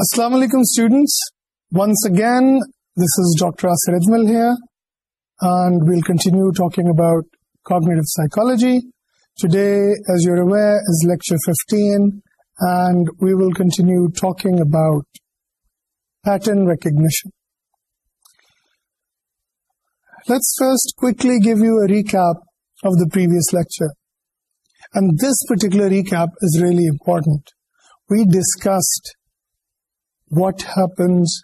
Assalamu alaikum students. Once again, this is Dr. Asir Ajmal here and we'll continue talking about cognitive psychology. Today, as you're aware, is lecture 15 and we will continue talking about pattern recognition. Let's first quickly give you a recap of the previous lecture. And this particular recap is really important. We discussed what happens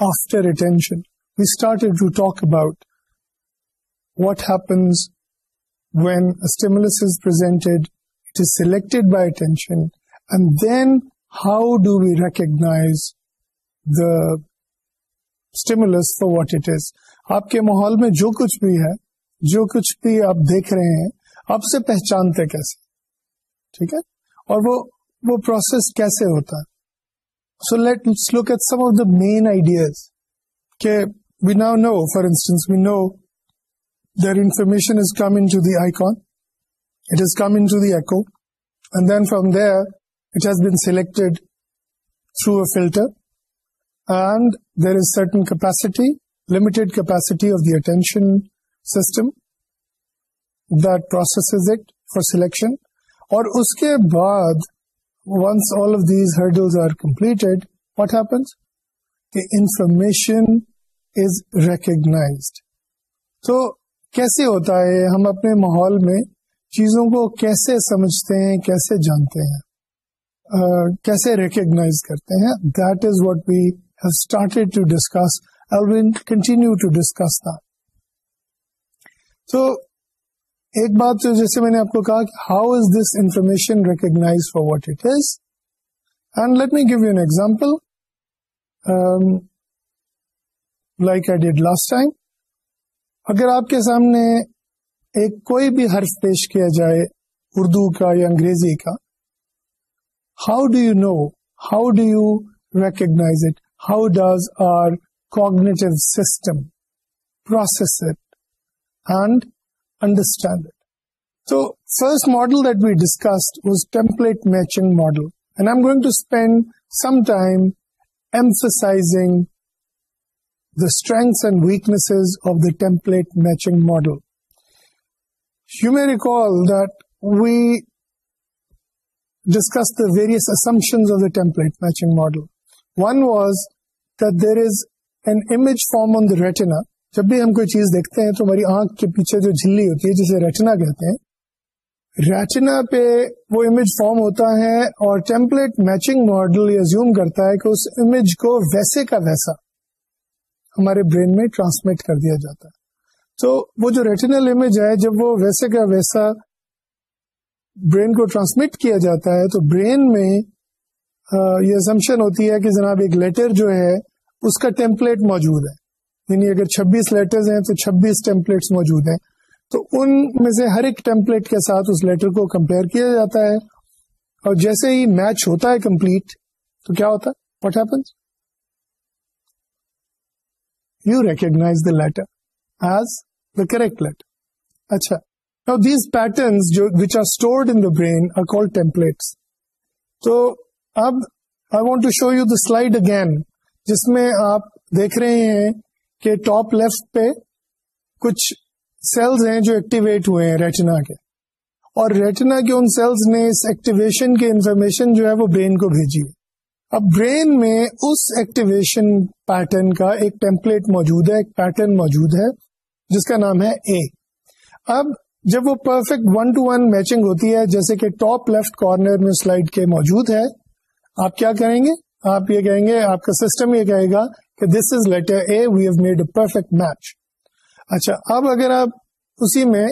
after attention. We started to talk about what happens when a stimulus is presented, it is selected by attention, and then how do we recognize the stimulus for what it is. آپ کے ماحول میں جو کچھ بھی ہے جو کچھ بھی آپ دیکھ رہے ہیں آپ سے پہچانتے کیسے ٹھیک ہے اور وہ وہ پروسیس کیسے ہوتا ہے so let look at some of the main ideas کہ we now know for instance we know the information is come in to the icon it is come in to the echo and then from there it has been selected through a filter and there is certain capacity limited capacity of the attention system that process it for selection اور اس کے بعد once all of these hurdles are completed, what happens? The information is recognized. تو کیسے ہوتا ہے؟ ہم اپنے ماحول میں چیزوں کو کیسے سمجھتے ہیں کیسے جانتے ہیں؟ uh, کیسے ریکگنائز کرتے ہیں؟ That is what we have started to discuss I will continue to discuss the تو ایک بات تو جیسے میں نے آپ کو کہا کہ how is this information recognise for what it is and let me give you an example like I did last time اگر آپ کے سامنے ایک کوئی بھی حرف پیش کیا جائے اردو کا یا انگریزی کا how do you know how do you recognise it how does our cognitive system process it and understand it. So first model that we discussed was template matching model. And I'm going to spend some time emphasizing the strengths and weaknesses of the template matching model. You may recall that we discussed the various assumptions of the template matching model. One was that there is an image formed on the retina جب بھی ہم کوئی چیز دیکھتے ہیں تو ہماری آنکھ کے پیچھے جو جھلی ہوتی ہے جسے ریٹنا کہتے ہیں، ریٹنا پہ وہ امیج فارم ہوتا ہے اور ٹیمپلیٹ میچنگ ماڈل یہ زیوم کرتا ہے کہ اس امیج کو ویسے کا ویسا ہمارے برین میں ٹرانسمٹ کر دیا جاتا ہے۔ تو وہ جو ریٹنل امیج ہے، جب وہ ویسے کا ویسا برین کو ٹرانسمٹ کیا جاتا ہے تو برین میں یہ اسمپشن ہوتی ہے کہ جناب ایک لیٹر جو ہے، اس کا ٹیمپلیٹ موجود ہے۔ یعنی اگر چھبیس لیٹرز ہیں تو چھبیس ٹیمپلیٹس موجود ہیں۔ تو ان میں سے ہر ایک ٹیمپلیٹ کے ساتھ اس لیٹر کو کمپیئر کیا جاتا ہے۔ اور جیسے ہی میچ ہوتا ہے کمپلیٹ تو کیا ہوتا؟ ہے what happens you recognise the letter as the correct letter اچھا دیز پیٹرنس جو which are stored in the brain are call templates تو اب I want to show you the slide again جس میں آپ دیکھ رہے ہیں کہ ٹاپ لیفٹ پہ کچھ سیلز ہیں جو ایکٹیویٹ ہوئے ہیں ریٹنا کے۔ اور ریٹنا کے ان سیلز نے اس ایکٹیویشن کی انفارمیشن جو ہے وہ برین کو بھیجی ہے۔ اب برین میں اس ایکٹیویشن پیٹرن کا ایک ٹیمپلیٹ موجود ہے، ایک پیٹرن موجود ہے، جس کا نام ہے اے اب جب وہ perfect one to one matching ہوتی ہے، جیسے کہ ٹاپ لیفٹ کارنر میں سلائڈ کے موجود ہے، آپ کیا کریں گے؟ آپ یہ کہیں گے، آپ کا سسٹم یہ کہے گا کہ this is letter A we have made a perfect match اچھا اب اگر آپ اسی میں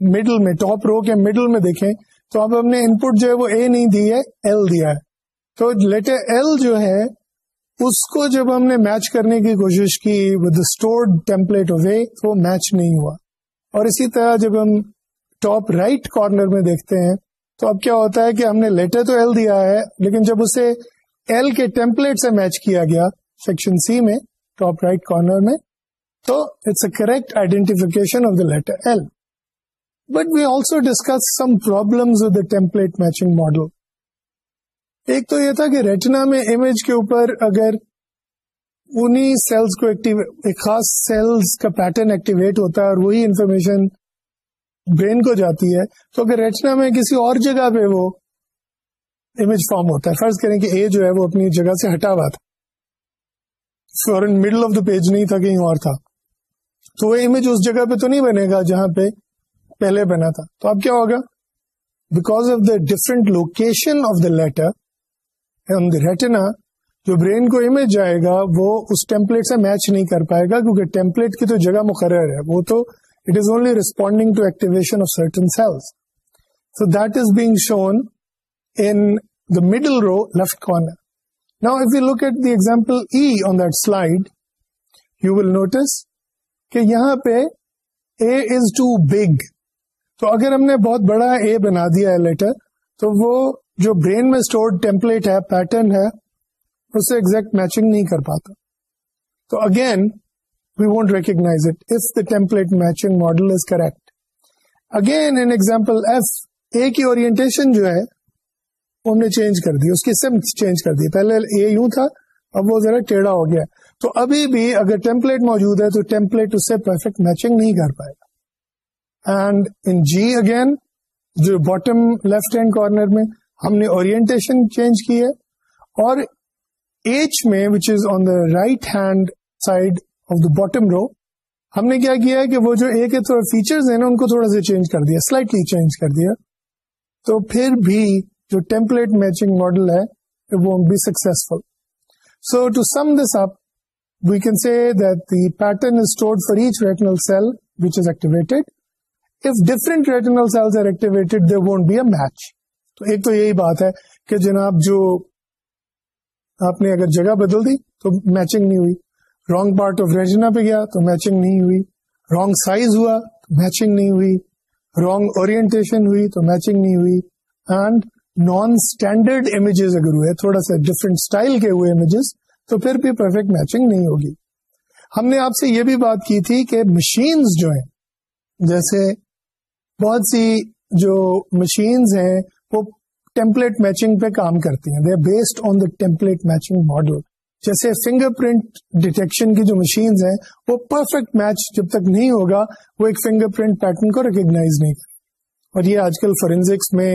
مڈل میں ٹاپ رو کے مڈل میں دیکھیں، تو اب ہم نے ان پٹ جو ہے وہ اے نہیں دی ہے ایل دیا ہے. تو لیٹر ایل جو ہے، اس کو جب ہم نے میچ کرنے کی کوشش کی with stored template of A تو وہ میچ نہیں ہوا. اور اسی طرح جب ہم ٹاپ رائٹ کارنر میں دیکھتے ہیں، تو اب کیا ہوتا ہے کہ ہم نے لیٹر تو ایل دیا ہے، لیکن جب اسے ایل کے ٹیمپلیٹ سے میچ کیا گیا سیکشن سی میں ٹاپ رائٹ کارنر میں، تو it's a correct identification of the letter L but we also discuss some problem with template matching model ایک تو یہ تھا کہ ریٹنا میں امیج کے اوپر اگر انہی سیلز کو ایک خاص سیلز کا پیٹرن ایکٹیویٹ ہوتا ہے اور وہی انفارمیشن برین کو جاتی ہے، تو اگر ریٹنا میں کسی اور جگہ پہ وہ امیج فارم ہوتا ہے۔ فرض کریں کہ اے جو ہے وہ اپنی جگہ سے ہٹا ہوا تھا۔ فورن مڈل آف دا پیج نہیں تھا، کہیں اور تھا۔ تو وہ امیج اس جگہ پہ تو نہیں بنے گا جہاں پہ پہلے بنا تھا۔ تو اب کیا ہوگا؟ Because of the different location of the letter the retina جو برین کو امیج جائے گا، وہ اس ٹیمپلیٹ سے میچ نہیں کر پائے گا، کیونکہ ٹیمپلیٹ کی تو جگہ مقرر ہے۔ وہ تو it is only responding to activation of certain cells so that is being shown in the middle row left corner Now, if you look at the example E on that slide, you will notice کہ یہاں پہ اے از to big تو اگر ہم نے بہت بڑا اے بنا دیا ہے لیٹر تو وہ جو برین میں اسٹورڈ ٹیمپلیٹ ہے پیٹرن ہے اس سے ایگزیکٹ میچنگ نہیں کر پاتا. تو again we won't recognise it if the template matching model is correct again an example of A کی اورینٹیشن جو ہے ہم نے چینج کر دی، اس کی سم چینج کر دی. پہلے اے یوں تھا، اب وہ ذرا ٹیڑھا ہو گیا. تو ابھی بھی اگر ٹیمپلیٹ موجود ہے، تو ٹیمپلیٹ اس سے پرفیکٹ میچنگ نہیں کر پائے گا. اینڈ ان جی اگین جو باٹم لیفٹ ہینڈ کارنر میں ہم نے اورینٹیشن چینج کی ہے. اور ایچ میں which is on the right hand side of the bottom row ہم نے کیا کیا ہے کہ وہ جو اے کے تھوڑا فیچرز ہیں نا، ان کو تھوڑا سا چینج کر دیا سلائٹلی چینج کر دیا. تو پھر بھی جو ٹیمپلیٹ میچنگ ماڈل ہے won't be successful so to sum this up we can see that the pattern is stored for each retinal cell which is activated if different retinal cells are activated they won't be a match تو ایک تو یہی بات ہے کہ جناب جو آپ نے اگر جگہ بدل دی تو میچنگ نہیں ہوئی. رانگ پارٹ آف ریجنا پہ گیا تو میچنگ نہیں ہوئی. رانگ سائز ہوا تو میچنگ نہیں ہوئی. رانگ اورینٹیشن ہوئی تو میچنگ نہیں ہوئی. اینڈ نان اسٹینڈرڈ امیجز اگر ہوئے، تھوڑا سا ڈفرینٹ اسٹائل کے ہوئے امیجز تو پھر بھی پرفیکٹ میچنگ نہیں ہوگی۔ ہم نے آپ سے یہ بھی بات کی تھی کہ مشینز جو ہیں، جیسے بہت سی جو مشینز ہیں، وہ ٹیمپلیٹ میچنگ پہ کام کرتی ہیں۔ They based on the template matching model جیسے فنگر پرنٹ ڈیٹیکشن کی جو مشینز ہیں، وہ پرفیکٹ میچ جب تک نہیں ہوگا، وہ ایک فنگر پرنٹ پیٹرن کو ریکگناز نہیں کرے اور یہ آج کل فورینزکس میں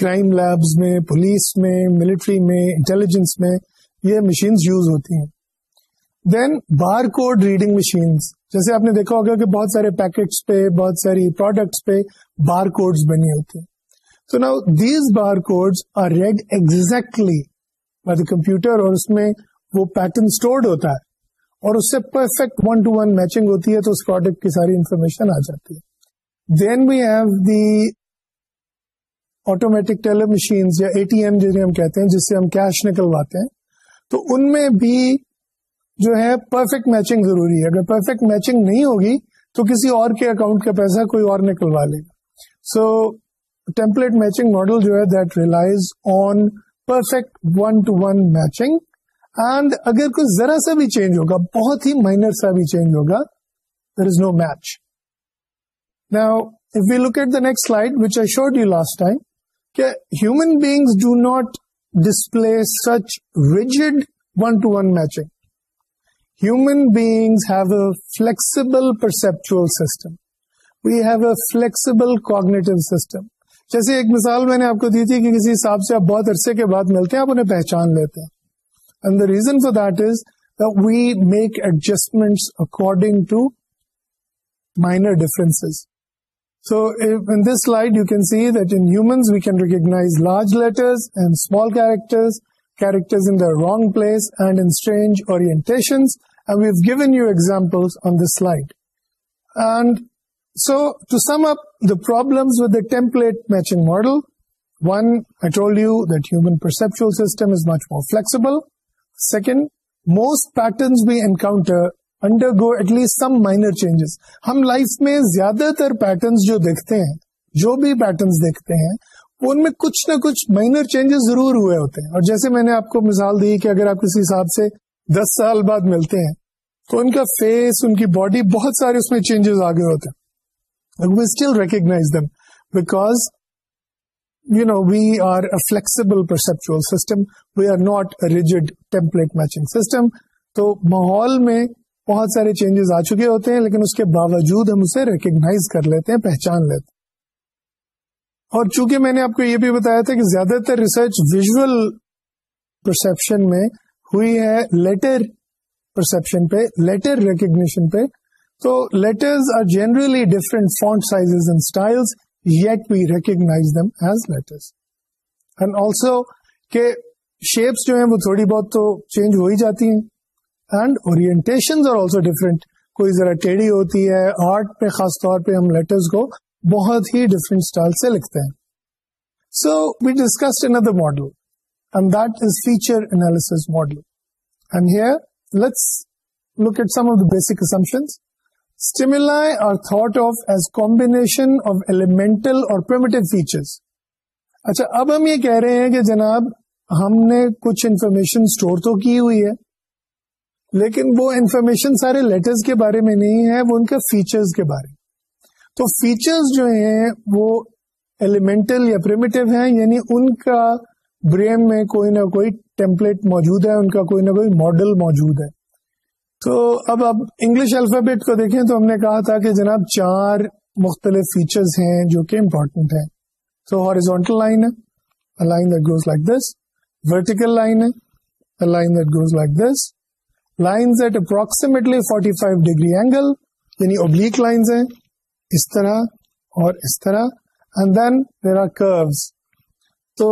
کرائم لیبز میں، پولیس میں، ملٹری میں، انٹیلیجنس میں یہ مشینز یوز ہوتی ہیں۔ Then bar code reading machines جیسے آپ نے دیکھا ہوگا کہ بہت سارے پیکٹس پہ، بہت ساری پروڈکٹس پہ بار کوڈز بنی ہوتی ہیں۔ تو نا these bar codes are read exactly by the computer اور اس میں وہ پیٹرن اسٹورڈ ہوتا ہے۔ اور اس سے perfect one to one matching ہوتی ہے تو اس پروڈکٹ کی ساری انفارمیشن آ جاتی ہے۔ Then we have the automatic teller machine یا اے ٹی ایم جنہیں ہم کہتے ہیں، جس سے ہم کیش نکلواتے ہیں۔ تو ان میں بھی جو ہے پرفیکٹ میچنگ ضروری ہے۔ اگر پرفیکٹ میچنگ نہیں ہوگی تو کسی اور کے اکاؤنٹ کا پیسہ کوئی اور نکلوا لے گا۔ سو ٹیمپلیٹ میچنگ ماڈل جو ہے that relies on perfect one to one matching and اگر کوئی ذرا سا بھی چینج ہوگا، بہت ہی مائنر سا بھی چینج ہوگا دیر از نو میچ نا we look at the next slide which I showed you last time کہ human beings do not display such rigid one to one matching human beings have a flexible perceptual system we have a flexible cognitive system جیسے ایک مثال میں نے آپ کو دی تھی کہ کسی حساب سے آپ بہت عرصے کے بعد ملتے ہیں، آپ انہیں پہچان لیتے ہیں۔ And the reason for that is we make adjustment according to minor difference So in this slide, you can see that in humans, we can recognize large letters and small characters, characters in the wrong place and in strange orientations. And we've given you examples on this slide. And so to sum up the problems with the template matching model, one, I told you that human perceptual system is much more flexible. Second, most patterns we encounter undergo at least some minor changes ہم life میں زیادہ تر patterns جو دیکھتے ہیں جو بھی patterns دیکھتے ہیں ان میں کچھ نہ کچھ مائنر چینجز ضرور ہوئے ہوتے ہیں۔ اور جیسے میں نے آپ کو مثال دی کہ اگر آپ کسی حساب سے دس سال بعد ملتے ہیں تو ان کا فیس ان کی باڈی بہت سارے اس میں چینجز آ گئے ہوتے ہیں۔ We still recognise them because you know, we are a flexible perceptual system. We are not a rigid template matching تو ماحول میں بہت سارے چینجز آ چکے ہوتے ہیں، لیکن اس کے باوجود ہم اسے ریکگنائز کر لیتے ہیں، پہچان لیتے ہیں۔ اور چونکہ میں نے آپ کو یہ بھی بتایا تھا کہ زیادہ تر ریسرچ ویژل پرسپشن میں ہوئی ہے لیٹر پرسپشن پہ لیٹر ریکگنیشن پہ، تو letters are generally different font size and style yet we recognise them as letters and also کہ شیپس جو ہیں وہ تھوڑی بہت تو چینج ہو ہی جاتی ہیں۔ And orientation are also different کوئی ذرا ٹیڑھی ہوتی ہے، آرٹ پہ خاص طور پہ ہم لیٹرز کو بہت ہی ڈفرینٹ اسٹائل سے لکھتے ہیں۔ So we discuss another model and that is feature analysis model and here let's look at some of the basic assumptions Stimuli are thought of as combination of elemental or primitive features. اچھا اب ہم یہ کہہ رہے ہیں کہ جناب، ہم نے کچھ انفارمیشن اسٹور تو کی ہوئی ہے۔ لیکن وہ انفارمیشن سارے لیٹرز کے بارے میں نہیں ہے، وہ ان کے فیچرز کے بارے تو فیچرز جو ہیں، وہ ایلیمنٹل یا پریمیٹو ہیں یعنی ان کا برین میں کوئی نہ کوئی ٹیمپلیٹ موجود ہے، ان کا کوئی نہ کوئی ماڈل موجود ہے۔ تو اب آپ انگلش الفابیٹ کو دیکھیں تو ہم نے کہا تھا کہ جناب چار مختلف فیچرز ہیں جو کہ امپورٹنٹ ہیں۔ تو ہارزونٹل لائن ہے line that goes like this vertical line ہے line that goes like this lines at approximately 45 five degree angle یعنی اوبلیک لائنز ہیں، اس طرح اور اس طرح. And then there are curves تو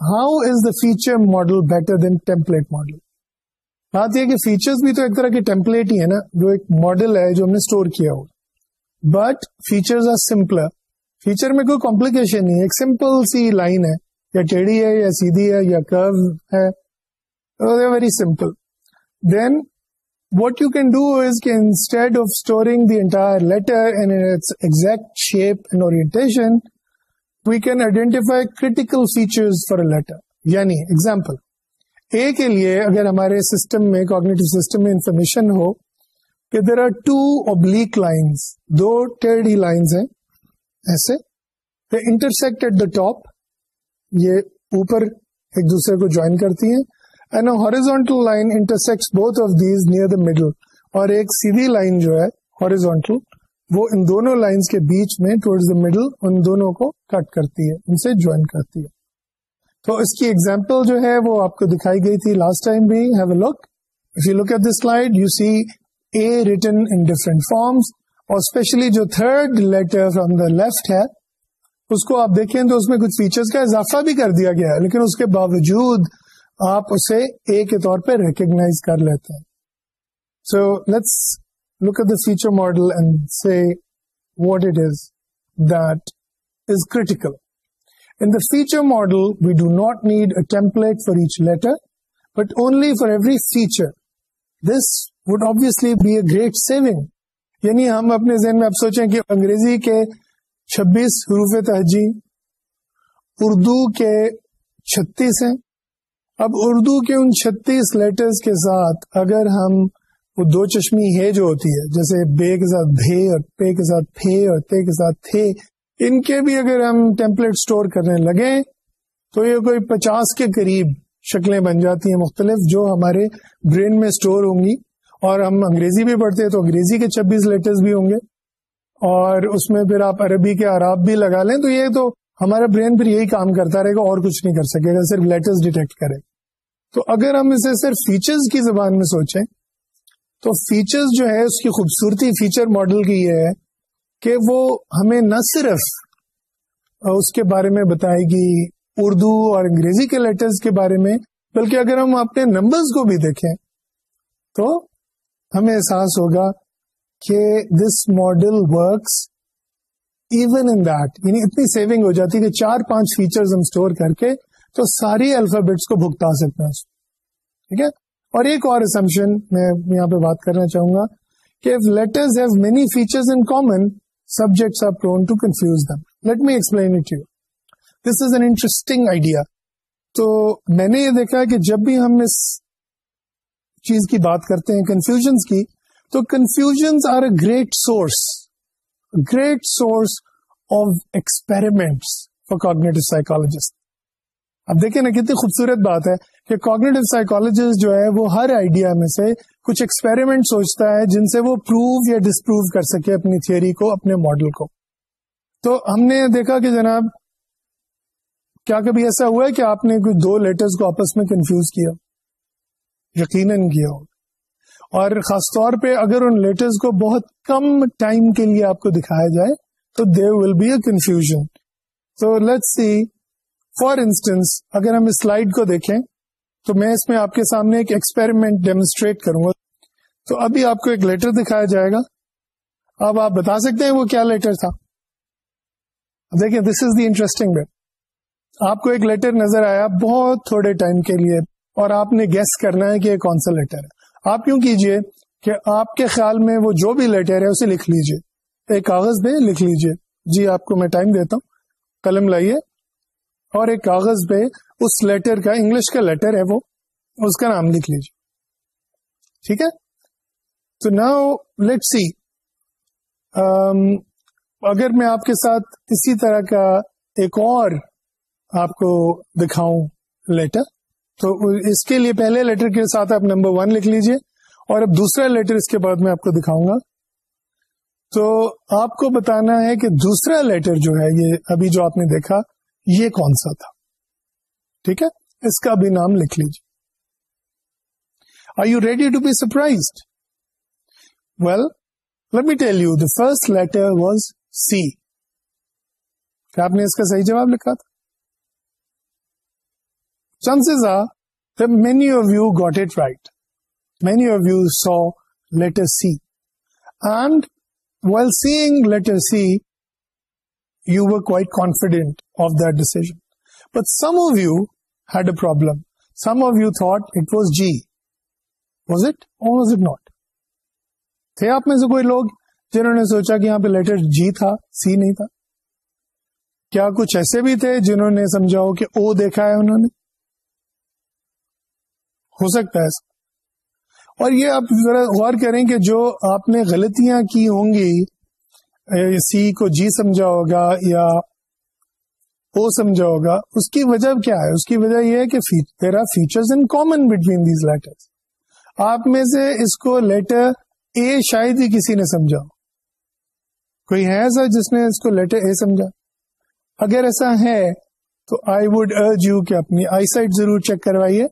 how is the feature model better than template model بات یہ کہ فیچرز بھی تو ایک طرح کی ٹیمپلیٹ ہی ہے نا، جو ایک ماڈل ہے، جو ہم نے اسٹور کیا ہو but features are simple feature میں کوئی کمپلیکیشن نہیں ہے، ایک سمپل سی لائن ہے، یا ٹیڑھی ہے، یا سیدھی ہے، یا کرو ہے. Very simple then what you can do is کہ instead of storing the entire letter and exact shape and orientation we can identify critical feature for a letter یعنی ایگزامپل اے کے لیے اگر ہمارے سسٹم میں کوگنیٹو سسٹم میں information ہو کہ there are two oblique lines دو ٹیڑھی لائنس ہیں ایسے انٹرسیکٹ ایٹ دا ٹاپ یہ اوپر ایک دوسرے کو جوائن کرتی ہیں and horizontal line intersect both of these near the middle اور ایک سیدھی لائن جو ہے ہاریزونٹل وہ ان دونوں لائنس کے بیچ میں ٹوڈز دا مڈل ان دونوں کو کٹ کرتی ہے، ان سے جوائن کرتی ہے. تو اس کی ایگزامپل جو ہے، وہ آپ کو دکھائی گئی تھی لاسٹ ٹائم بھی. Have a look if you look at this slide you see A written in different forms اور اسپیشلی جو third letter from the left ہے، اس کو آپ دیکھیں تو اس میں کچھ فیچرز کا اضافہ بھی کر دیا گیا ہے. لیکن اس کے باوجود آپ اسے اے کے طور پہ ریکگنائز کر لیتے ہیں so let's look at the feature model and see what it is that is critical In the feature model, we do not need a template for each letter, but only for every feature. This would obviously be a great saving. یعنی ہم اپنے ذہن میں اب سوچیں کہ انگریزی کے چھبیس حروف تہجی اردو کے چھتیس ہیں اب اردو کے ان چھتیس لیٹرز کے ساتھ اگر ہم وہ دو چشمی ہے جو ہوتی ہے، جیسے بے کے ساتھ بھے اور پے کے ساتھ پھے اور تے کے ساتھ تھے، ان کے بھی اگر ہم ٹیمپلیٹ اسٹور کرنے لگے تو یہ کوئی پچاس کے قریب شکلیں بن جاتی ہیں مختلف جو ہمارے برین میں اسٹور ہوں گی۔ اور ہم انگریزی بھی پڑھتے ہیں تو انگریزی کے چھبیس لیٹرز بھی ہوں گے۔ اور اس میں پھر آپ عربی کے عراب بھی لگا لیں تو یہ تو ہمارا برین پھر یہی کام کرتا رہے گا، اور کچھ نہیں کر سکے گا، صرف لیٹرز ڈیٹیکٹ کرے۔ تو اگر ہم اسے صرف فیچرز کی زبان میں سوچیں، تو فیچرز جو ہے، اس کی خوبصورتی فیچر ماڈل کی یہ ہے کہ وہ ہمیں نہ صرف اس کے بارے میں بتائے گی اردو اور انگریزی کے لیٹرز کے بارے میں، بلکہ اگر ہم اپنے نمبرز کو بھی دیکھیں، تو ہمیں احساس ہوگا کہ this model works even in that یعنی اتنی سیونگ ہو جاتی کہ چار پانچ فیچرز ہم اسٹور کر کے تو ساری الفابیٹس کو بھگتا سکتے ہیں ٹھیک ہے اور ایک اور اسمپشن میں یہاں پہ بات کرنا چاہوں گا کہ letters have many features in common subjects are prone to confuse them. Let me explain it to you. This is an interesting idea. تو میں نے یہ دیکھا کہ جب بھی ہم اس چیز کی بات کرتے ہیں کنفیوژنس کی، تو confusions are a great source great source of experiments for cognitive psychologist اب دیکھیں نا کتنی خوبصورت بات ہے کہ کوگنیٹو سائیکولوجسٹ جو ہے وہ ہر آئیڈیا میں سے کچھ ایکسپیریمنٹ سوچتا ہے جن سے وہ پروو یا ڈسپروو کر سکے اپنی تھیوری کو، اپنے ماڈل کو۔ تو ہم نے دیکھا کہ جناب، کیا کبھی ایسا ہوا ہے کہ آپ نے کوئی دو لیٹرز کو آپس میں کنفیوز کیا؟ یقیناً کیا ہو۔ اور خاص طور پہ اگر ان لیٹرز کو بہت کم ٹائم کے لیے آپ کو دکھایا جائے، تو they will be a confusion تو لیٹ سی فار انسٹنس اگر ہم اس سلائڈ کو دیکھیں تو میں اس میں آپ کے سامنے ایک ایکسپیریمنٹ ڈیمونسٹریٹ کروں گا۔ تو ابھی آپ کو ایک لیٹر دکھایا جائے گا۔ اب آپ بتا سکتے ہیں وہ کیا لیٹر تھا؟ دیکھیں دس از دی انٹرسٹنگ بٹ آپ کو ایک لیٹر نظر آیا بہت تھوڑے ٹائم کے لیے اور آپ نے گیس کرنا ہے کہ یہ کون سا لیٹر ہے۔ آپ کیوں کیجیے کہ آپ کے خیال میں وہ جو بھی لیٹر ہے اسے لکھ لیجیے۔ ایک کاغذ پہ لکھ لیجیے۔ جی آپ کو میں ٹائم دیتا ہوں۔ قلم لائیے۔ اور ایک کاغذ پہ اس لیٹر کا، انگلش کا لیٹر ہے وہ، اس کا نام لکھ لیجیے ٹھیک ہے؟ تو ناؤ لیٹ سی اگر میں آپ کے ساتھ اسی طرح کا ایک اور آپ کو دکھاؤں لیٹر تو اس کے لیے پہلے لیٹر کے ساتھ آپ نمبر ون لکھ لیجیے اور اب دوسرا لیٹر اس کے بعد میں آپ کو دکھاؤں گا۔ تو آپ کو بتانا ہے کہ دوسرا لیٹر جو ہے، یہ ابھی جو آپ نے دیکھا یہ کون سا تھا؟ ٹھیک ہے؟ اس کا بھی نام لکھ لیجیے are you ready to be surprise well let me tell you the first letter was C کیا آپ نے اس کا صحیح جواب لکھا تھا؟ Chances are many of you got it right many of you saw letter C and well seeing letter C you were quite confident of that decision but some of you had a problem some of you thought it was G was it was it not تھے آپ میں سے کوئی لوگ جنہوں نے سوچا کہ یہاں پہ لیٹر جی تھا سی نہیں تھا؟ کیا کچھ ایسے بھی تھے جنہوں نے سمجھا ہو کہ او دیکھا ہے انہوں نے؟ ہو سکتا ہے اور یہ آپ ذرا غور کریں کہ جو آپ نے غلطیاں کی ہوں گی سی کو جی سمجھا ہوگا یا او سمجھا ہوگا اس کی وجہ کیا ہے؟ اس کی وجہ یہ ہے کہ there are feature in common between these letter آپ میں سے اس کو لیٹر اے شاید ہی کسی نے سمجھا کوئی ہے ایسا جس نے اس کو لیٹر اے سمجھا؟ اگر ایسا ہے تو آئی وڈ ارج یو کہ اپنی آئی سائٹ ضرور چیک کروائیے،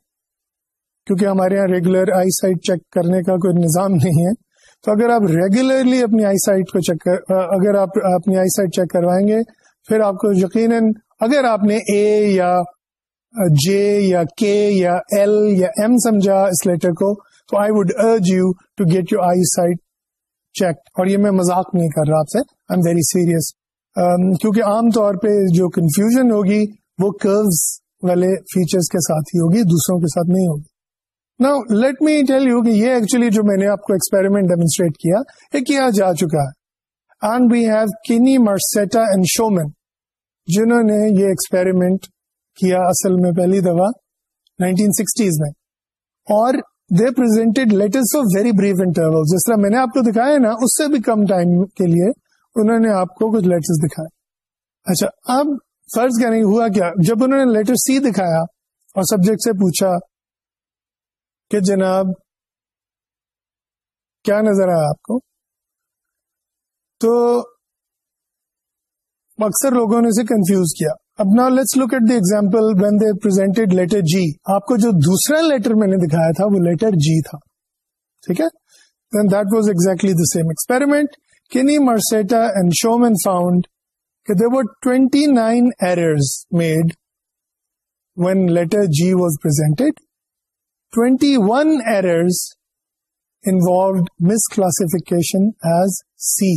کیونکہ ہمارے یہاں ریگولر آئی سائٹ چیک کرنے کا کوئی نظام نہیں ہے۔ تو اگر آپ ریگولرلی اپنی آئی سائٹ کو چیک کر اگر آپ اپنی آئی سائٹ چیک کروائیں گے، پھر آپ کو یقیناً اگر آپ نے اے یا جے یا کے یا ایل یا ایم سمجھا اس لیٹر کو، تو I would urge you to get you eye sight check اور یہ میں مذاق نہیں کر رہا آپ سے آئی ایم ویری سیریس کیونکہ عام طور پہ جو کنفیوژن ہوگی، وہ کروز والے فیچرز کے ساتھ ہی ہوگی، دوسروں کے ساتھ نہیں ہوگی۔ نا لیٹ می ٹیل یو کہ یہ ایکچولی جو میں نے آپ کو ایکسپیریمنٹ ڈیمونسٹریٹ کیا، یہ کیا جا چکا ہے۔ And we have Kenny Mercita and Shuman جنہوں نے یہ ایکسپیریمنٹ کیا اصل میں پہلی دفعہ نائنٹین سکسٹیز میں۔ اور they presented letters of very brief interval جس طرح میں نے آپ کو دکھایا نا، اس سے بھی کم ٹائم کے لیے انہوں نے آپ کو کچھ لیٹرس دکھائے۔ اچھا اب فرض کریں، ہوا کیا؟ جب انہوں نے لیٹر سی دکھایا اور سبجیکٹ سے پوچھا کہ جناب، کیا نظر آیا آپ کو؟ تو اکثر لوگوں نے اسے کنفیوز کیا۔ اب نا let's look at the example when they presented letter G آپ کو جو دوسرا لیٹر میں نے دکھایا تھا، وہ لیٹر جی تھا۔ ٹھیک ہے؟ Then that was exactly the same experiment کنی مرسیٹا اینڈ شومین فاؤنڈ کہ they were twenty nine errors made when letter G was presented twenty one errors involved misclassification as C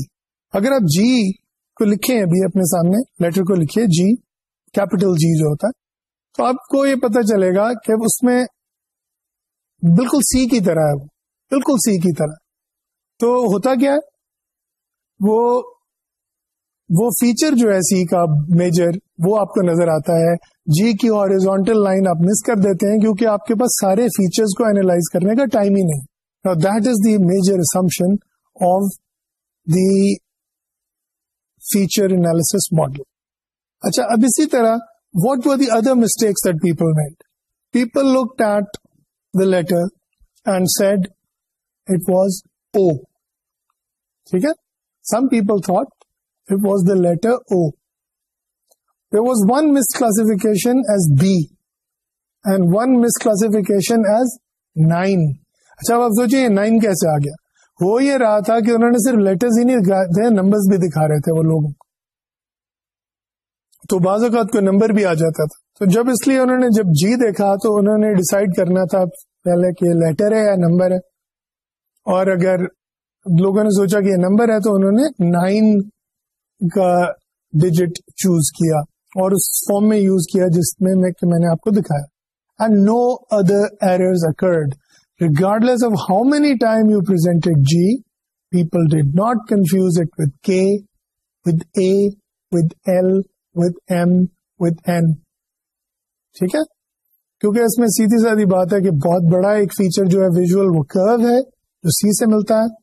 اگر آپ جی کو لکھیں ابھی اپنے سامنے لیٹر کو لکھیے جی کیپٹل جی جو ہوتا ہے، تو آپ کو یہ پتا چلے گا کہ اس میں بالکل سی کی طرح ہے وہ، بالکل سی کی طرح۔ تو ہوتا کیا ہے؟ وہ وہ فیچر جو ہے سی کا میجر وہ آپ کو نظر آتا ہے۔ جی کی ہاریزونٹل لائن آپ مس کر دیتے ہیں کیونکہ آپ کے پاس سارے فیچرز کو اینالائز کرنے کا ٹائم ہی نہیں۔ That is the major assumption of the feature analysis model اچھا اب اسی طرح what were the other mistakes that people made people look at the letter and said it was O ٹھیک ہے؟ Some people thought it was the letter O there was one misclassification as B and one misclassification as nine اچھا اب آپ سوچیے nine کیسے آ گیا؟ ہو یہ رہا تھا کہ انہوں نے صرف لیٹرز ہی نہیں تھے نمبرز بھی دکھا رہے تھے وہ لوگوں کو۔ تو بعض اوقات کوئی نمبر بھی آ جاتا تھا۔ تو جب اس لیے انہوں نے جب جی دیکھا تو انہوں نے ڈسائڈ کرنا تھا پہلے کہ لیٹر ہے یا نمبر ہے۔ اور اگر لوگوں نے سوچا کہ یہ نمبر ہے تو انہوں نے نائن کا ڈیجٹ چوز کیا اور اس فارم میں یوز کیا جس میں میں نے آپ کو دکھایا. And no other errors occurred regardless of how many time you presented G people did not confuse it with K with A with L with M with N ٹھیک ہے؟ کیونکہ اس میں سیدھی سادی بات ہے کہ بہت بڑا ایک فیچر جو ہے ویژل وہ کرو ہے جو سی سے ملتا ہے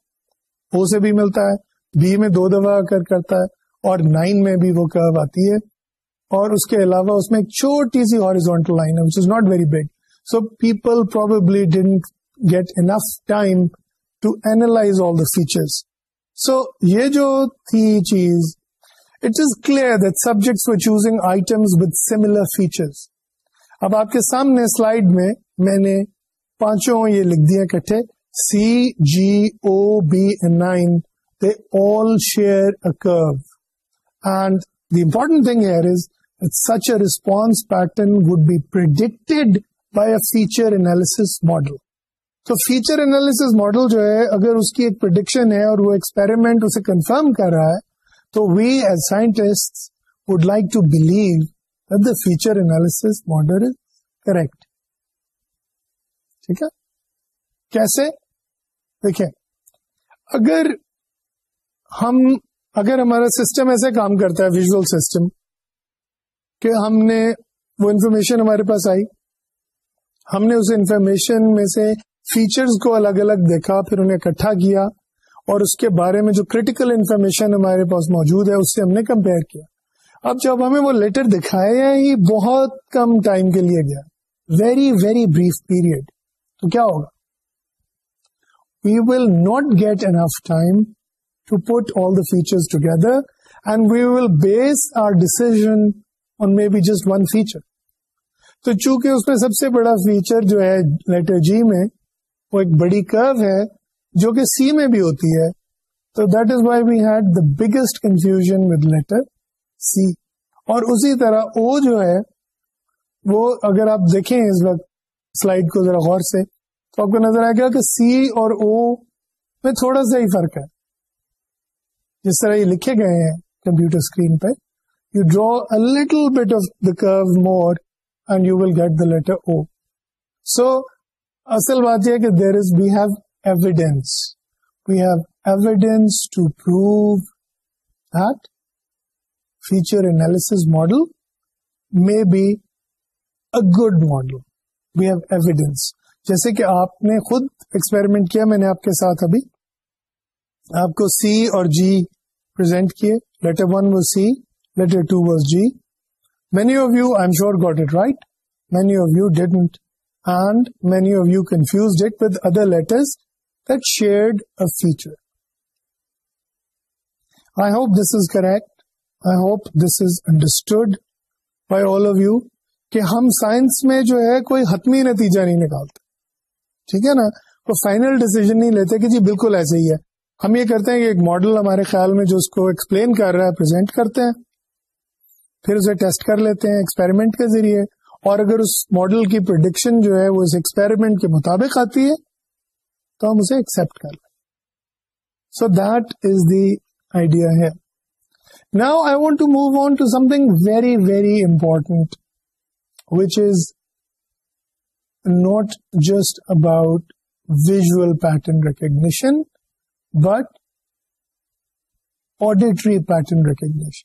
او سے بھی ملتا ہے بی میں دو دفعہ کر کرتا ہے اور نائن میں بھی وہ کرو آتی ہے اور اس کے علاوہ اس میں ایک چھوٹی سی ہارزونٹل لائن ہے which is not very big so people probably didn't get enough time to analyse all the features so یہ جو تھی چیز it is clear that subjects for choosing items with similar features اب آپ کے سامنے slide میں میں نے پانچوں یہ لکھ دیا کٹھے C G O B nine they all share a curve and the important thing here is such a response pattern would be predicted by a feature analysis model. تو فیچر انالیس ماڈل جو ہے اگر اس کی ایک prediction ہے اور وہ experiment اسے کنفرم کر رہا ہے تو we as scientist would like to believe the feature analysis model is correct ٹھیک ہے کیسے دیکھیں اگر ہم اگر ہمارا سسٹم ایسے کام کرتا ہے ویژل سسٹم کہ ہم نے وہ انفارمیشن ہمارے پاس آئی، ہم نے اس انفارمیشن میں سے فیچرز کو الگ الگ دیکھا، پھر انہیں اکٹھا کیا اور اس کے بارے میں جو کریٹیکل انفارمیشن ہمارے پاس موجود ہے، اس سے ہم نے کمپیئر کیا۔ اب جب ہمیں وہ لیٹر دکھایا ہی بہت کم ٹائم کے لیے گیا۔ ویری ویری بریف پیریڈ تو کیا ہوگا؟ We will not get enough time to put all the feature together and we will base our decision may be just one feature تو چونکہ اس میں سب سے بڑا فیچر جو ہے لیٹر جی میں، وہ ایک بڑی کرو ہے جو کہ سی میں بھی ہوتی ہے، تو that is why we had the biggest confusion with letter C اور اسی طرح او جو ہے، وہ اگر آپ دیکھیں اس وقت سلائڈ کو ذرا غور سے، تو آپ کو نظر آئے گا کہ سی اور او میں تھوڑا سا ہی فرق ہے۔ جس طرح یہ لکھے گئے ہیں کمپیوٹر اسکرین پہ you draw little bit of the curve more and you will get the letter O so اصل بات یہ کہ there is we have evidence we have evidence to prove that feature analysis model may be a good model we have evidence جیسے کہ آپ نے خود experiment کیا، میں نے آپ کے ساتھ ابھی آپ کو سی اور جی پرزینٹ کیے letter one was C letter two was G many of you I am sure got it right many of you didn't and many of you confuse it with other letters that shared a feature I hope this is correct I hope this is understood by all of you کہ ہم science میں جو ہے کوئی حتمی نتیجہ نہیں نکالتے ٹھیک ہے نا وہ فائنل ڈیسیزن نہیں لیتے کہ جی بالکل ایسے ہی ہے ہم یہ کرتے ہیں کہ ایک ماڈل ہمارے خیال میں جو اس کو ایکسپلین کر رہا ہے پرزینٹ کرتے ہیں، پھر اسے ٹیسٹ کر لیتے ہیں ایکسپیریمنٹ کے ذریعے اور اگر اس ماڈل کی پرڈکشن جو ہے وہ اس ایکسپیریمنٹ کے مطابق آتی ہے، تو ہم اسے ایکسپٹ کر لیں۔ So that is the idea ہے now I want to move on to something very very important which is not just about visual pattern recognition but auditory pattern recognition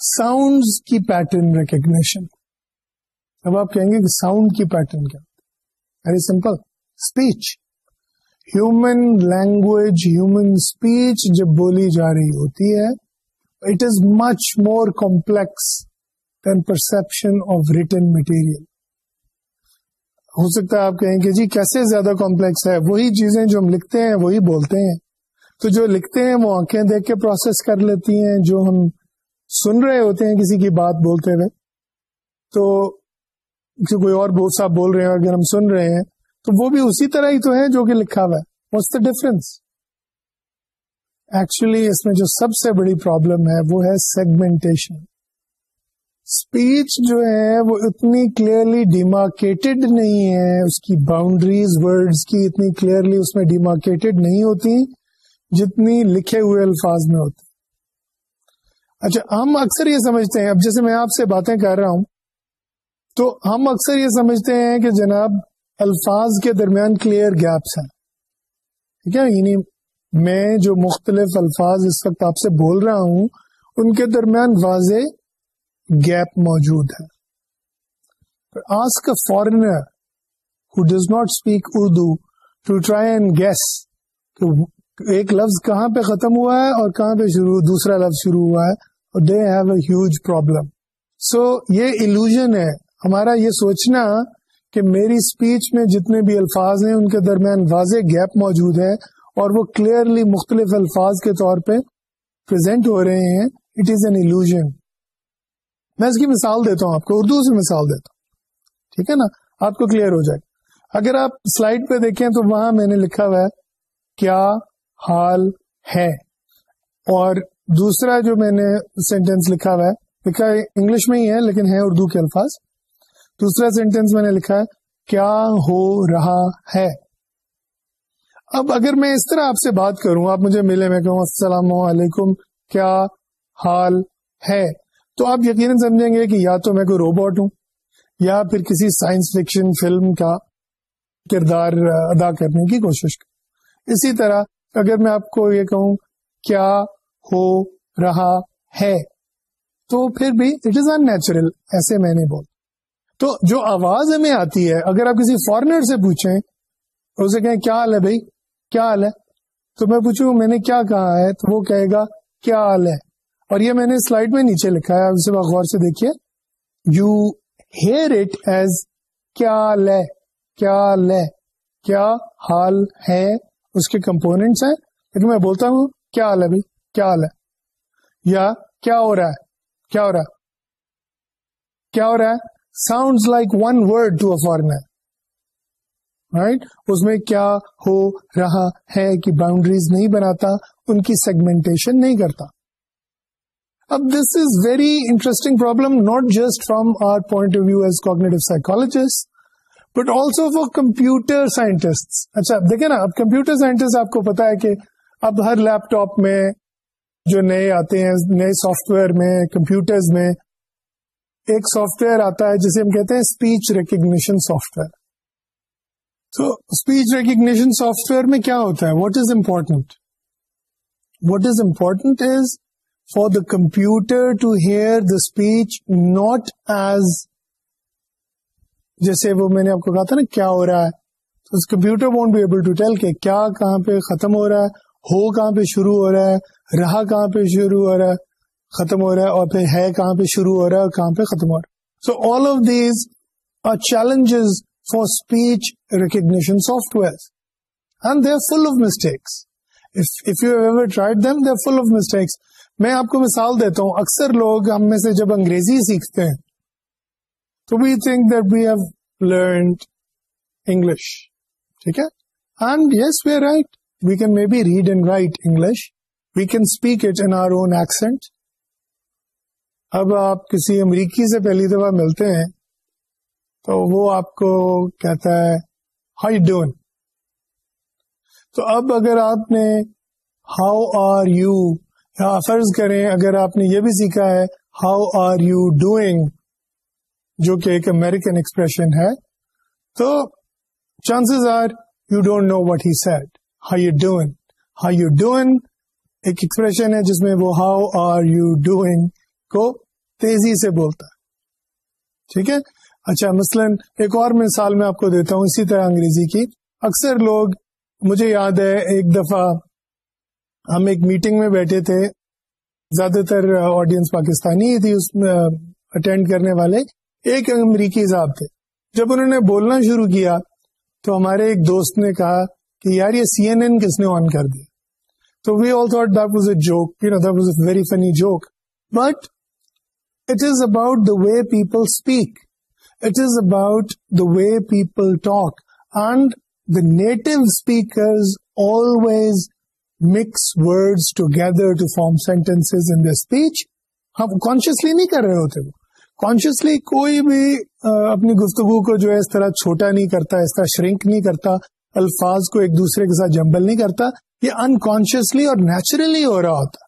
sound کی پیٹرن ریکگنیشن اب آپ کہیں گے کہ sound کی pattern کیا؟ Very simple speech human language human speech جب بولی جا رہی ہوتی ہے it is much more complex than perception of written material ہو سکتا ہے آپ کہیں کہ جی کیسے زیادہ کمپلیکس ہے؟ وہی چیزیں جو ہم لکھتے ہیں، وہی بولتے ہیں۔ تو جو لکھتے ہیں وہ آنکھیں دیکھ کے پروسیس کر لیتی ہیں، جو ہم سن رہے ہوتے ہیں، کسی کی بات بولتے ہوئے۔ تو کوئی اور بہت صاحب بول رہے ہیں، اگر ہم سن رہے ہیں، تو وہ بھی اسی طرح ہی تو ہے جو کہ لکھا ہوا ہے۔ واٹس دا ڈفرنس ایکچولی اس میں جو سب سے بڑی پرابلم ہے، وہ ہے سیگمنٹیشن اسپیچ جو ہے وہ اتنی کلیئرلی ڈیمارکیٹڈ نہیں ہے۔ اس کی باؤنڈریز ورڈز کی اتنی کلیئرلی اس میں ڈیمارکیٹڈ نہیں ہوتی جتنی لکھے ہوئے الفاظ میں ہوتی۔ اچھا ہم اکثر یہ سمجھتے ہیں، اب جیسے میں آپ سے باتیں کر رہا ہوں، تو ہم اکثر یہ سمجھتے ہیں کہ جناب الفاظ کے درمیان کلیئر گیپس ہیں۔ ٹھیک ہے؟ یعنی میں جو مختلف الفاظ اس وقت آپ سے بول رہا ہوں، ان کے درمیان واضح گیپ موجود ہے۔ Ask a foreigner who does not speak Urdu to try and guess. ایک لفظ کہاں پہ ختم ہوا ہے اور کہاں پہ شروع، دوسرا لفظ شروع ہوا ہے۔ اور they have a huge problem. So یہ الوژن ہے۔ ہمارا یہ سوچنا کہ میری اسپیچ میں جتنے بھی الفاظ ہیں، ان کے درمیان واضح گیپ موجود ہے اور وہ کلیئرلی مختلف الفاظ کے طور پہ پرزینٹ ہو رہے ہیں۔ اٹ از این الوژن میں اس کی مثال دیتا ہوں آپ کو، اردو سے مثال دیتا ہوں۔ ٹھیک ہے نا؟ آپ کو کلیئر ہو جائے۔ اگر آپ سلائڈ پہ دیکھیں تو وہاں میں نے لکھا ہوا ہے، کیا حال ہے؟ اور دوسرا جو میں نے سینٹینس لکھا ہوا ہے، لکھا انگلش میں ہی ہے لیکن ہے اردو کے الفاظ۔ دوسرا سینٹینس میں نے لکھا ہے، کیا ہو رہا ہے؟ اب اگر میں اس طرح آپ سے بات کروں، آپ مجھے ملے، میں کہوں، السلام علیکم، کیا حال ہے؟ تو آپ یقیناً سمجھیں گے کہ یا تو میں کوئی روبوٹ ہوں یا پھر کسی سائنس فکشن فلم کا کردار ادا کرنے کی کوشش کروں۔ اسی طرح اگر میں آپ کو یہ کہوں کیا ہو رہا ہے، تو پھر بھی اٹ از ان نیچرل ایسے میں نے بول تو جو آواز ہمیں آتی ہے، اگر آپ کسی فارنر سے پوچھیں، اسے کہیں کیا حال ہے بھائی؟ کیا حال ہے؟ تو میں پوچھوں میں نے کیا کہا ہے، تو وہ کہے گا کیا حال ہے؟ اور یہ میں نے سلائڈ میں نیچے لکھا ہے، اسے غور سے دیکھیے۔ یو ہیئر اٹ ایز کیا لے کیا لے، کیا حال ہے؟ اس کے کمپونیٹس ہیں۔ لیکن میں بولتا ہوں، کیا حال ہے بھائی کیا حال ہے یا کیا ہو رہا ہے، کیا ہو رہا ہے۔ کیا ہو رہا ہے؟ Sound like one word to a foreigner right اس میں کیا ہو رہا ہے کہ باؤنڈریز نہیں بناتا، ان کی سیگمنٹیشن نہیں کرتا۔ اب this is very interesting problem not just from our point of view as cognitive psychologist but also for computer scientist اچھا دیکھیں نا، اب کمپیوٹر سائنٹسٹ آپ کو پتا ہے کہ اب ہر لیپ ٹاپ میں جو نئے آتے ہیں، نئے سافٹ ویئر میں کمپیوٹر میں، ایک سافٹ ویئر آتا ہے جسے ہم کہتے ہیں اسپیچ ریکگنیشن سافٹ ویئر۔ تو اسپیچ ریکگنیشن سافٹ ویئر میں کیا ہوتا ہے؟ What is important what is important is for the computer to hear the speech not as جیسے وہ میں نے آپ کو کہا تھا نا، کیا ہو رہا ہے؟ Computer won't be able to tell کہ کیا کہاں پہ ختم ہو رہا ہے، ہو کہاں پہ شروع ہو رہا ہے، رہا کہاں پہ شروع ہو رہا ہے، ختم ہو رہا ہے، اور پھر ہے کہاں پہ شروع ہو رہا ہے اور کہاں پہ ختم ہو رہا ہے۔ So all of these are challenges for speech recognition software and they are full of mistakes tried them they are full of mistakes میں آپ کو مثال دیتا ہوں، اکثر لوگ ہم میں سے جب انگریزی سیکھتے ہیں، تو we think that we have learned English ٹھیک ہے؟ And yes we are right we can may be read and write English we can speak it in our own accent اب آپ کسی امریکی سے پہلی دفعہ ملتے ہیں، تو وہ آپ کو کہتا ہے ہائی ڈون تو اب اگر آپ نے ہاؤ آر یو یا فرض کریں اگر آپ نے یہ بھی سیکھا ہے ہاؤ آر یو ڈوئنگ جو کہ ایک امیرکن ایکسپریشن ہے، تو chances are you don't know what he said how you doing how you doing ایک ایکسپریشن ہے جس میں وہ ہاؤ آر یو ڈوئنگ کو تیزی سے بولتا ہے۔ ٹھیک ہے؟ اچھا مثلا ایک اور مثال میں آپ کو دیتا ہوں اسی طرح انگریزی کی۔ اکثر لوگ، مجھے یاد ہے، ایک دفعہ ہم ایک میٹنگ میں بیٹھے تھے۔ زیادہ تر آڈینس پاکستانی ہی تھی اس میں اٹینڈ کرنے والے۔ ایک امریکی صاحب تھے۔ جب انہوں نے بولنا شروع کیا تو ہمارے ایک دوست نے کہا کہ یار یہ سی این این کس نے آن کر دیا؟ تو we all thought that was a joke you know that was a very funny joke but it is about the way people speak it is about the way people talk and the native speakers always mix word together to form sentence in the speech ہم کانشیسلی نہیں کر رہے ہوتے وہ۔ Consciously کوئی بھی اپنی گفتگو کو جو ہے اس طرح چھوٹا نہیں کرتا، اس طرح شرنک نہیں کرتا، الفاظ کو ایک دوسرے کے ساتھ جمبل نہیں کرتا، یہ انکانشیسلی اور نیچرلی ہو رہا ہوتا۔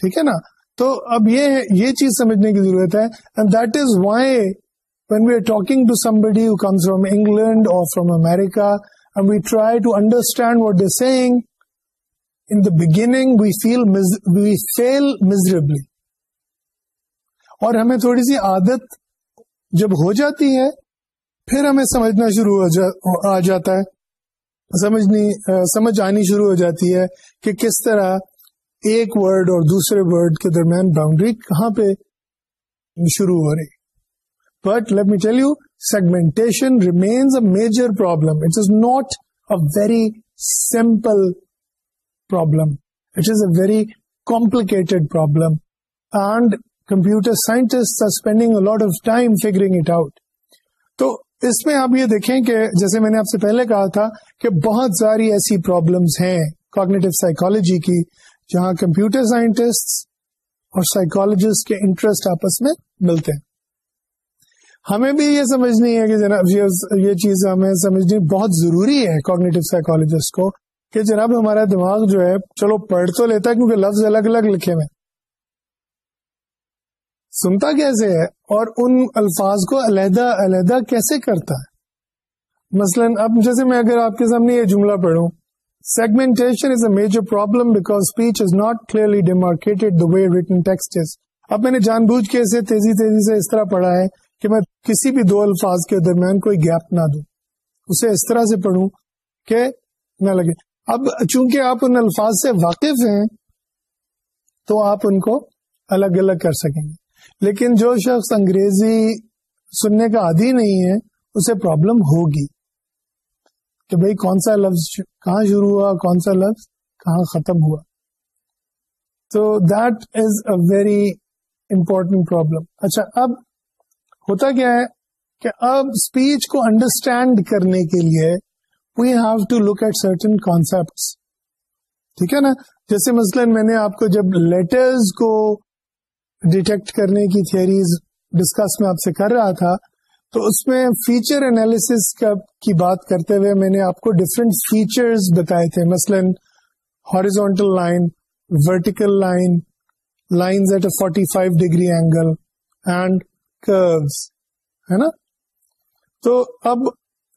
ٹھیک ہے نا؟ تو اب یہ یہ چیز سمجھنے کی ضرورت ہے and that is why when we are talking to somebody who comes from England اور from America we try to understand what they saying in the beginning we feel we feel miserably اور ہمیں تھوڑی سی عادت جب ہو جاتی ہے، پھر ہمیں سمجھنا شروع ہو جا، آ جاتا ہے۔ سمجھنی، سمجھ آنی شروع ہو جاتی ہے کہ کس طرح ایک ورڈ اور دوسرے ورڈ کے درمیان باؤنڈری کہاں پہ شروع ہو رہی۔ But let me tell you segmentation remains a major problem it is not a very simple problem it is a very complicated problem and computer scientist are spending lot of time figuring it out تو اس میں آپ یہ دیکھیں کہ جیسے میں نے آپ سے پہلے کہا تھا کہ بہت ساری ایسی پرابلمس ہیں کوگنیٹو سائیکالوجی کی جہاں کمپیوٹر سائنٹسٹ اور سائیکولوجسٹ کے انٹرسٹ آپس میں ملتے ہیں۔ ہمیں بھی یہ سمجھنی ہے کہ جناب یہ چیز ہمیں سمجھنی بہت ضروری ہے کوگنیٹو سائیکولوجسٹ کو کہ جناب ہمارا دماغ جو ہے، چلو پڑھ تو لیتا ہے کیونکہ لفظ الگ الگ لکھے ہوئے سنتا کیسے ہے؟ اور ان الفاظ کو علیحدہ علیحدہ کیسے کرتا ہے؟ مثلا اب جیسے میں اگر آپ کے سامنے یہ جملہ پڑھوں segmentation is a major problem because speech is not clearly demarcated the way written text اب میں نے جان بوجھ کے اسے تیزی تیزی سے اس طرح پڑھا ہے۔ کہ میں کسی بھی دو الفاظ کے درمیان کوئی گیپ نہ دوں۔ اسے اس طرح سے پڑھوں کہ نہ لگے۔ اب چونکہ آپ ان الفاظ سے واقف ہیں، تو آپ ان کو الگ الگ کر سکیں گے۔ لیکن جو شخص انگریزی سننے کا عادی نہیں ہے، اسے پرابلم ہوگی۔ کہ بھئی کون سا لفظ کہاں شروع ہوا، کون سا لفظ کہاں ختم ہوا۔ تو that is a very important problem اچھا اب ہوتا کیا ہے کہ اب اسپیچ کو انڈرسٹینڈ کرنے کے لیے we have to look at certain concept ٹھیک ہے نا؟ جیسے مثلاً میں نے آپ کو جب لیٹرز کو ڈیٹیکٹ کرنے کی تھیئریز ڈسکس میں آپ سے کر رہا تھا، تو اس میں فیچر انالیس کی بات کرتے ہوئے میں نے آپ کو ڈفرینٹ فیچرز بتائے تھے۔ مثلاً horizontal line vertical line line at a forty five degree angle and cross ہے نا؟ تو اب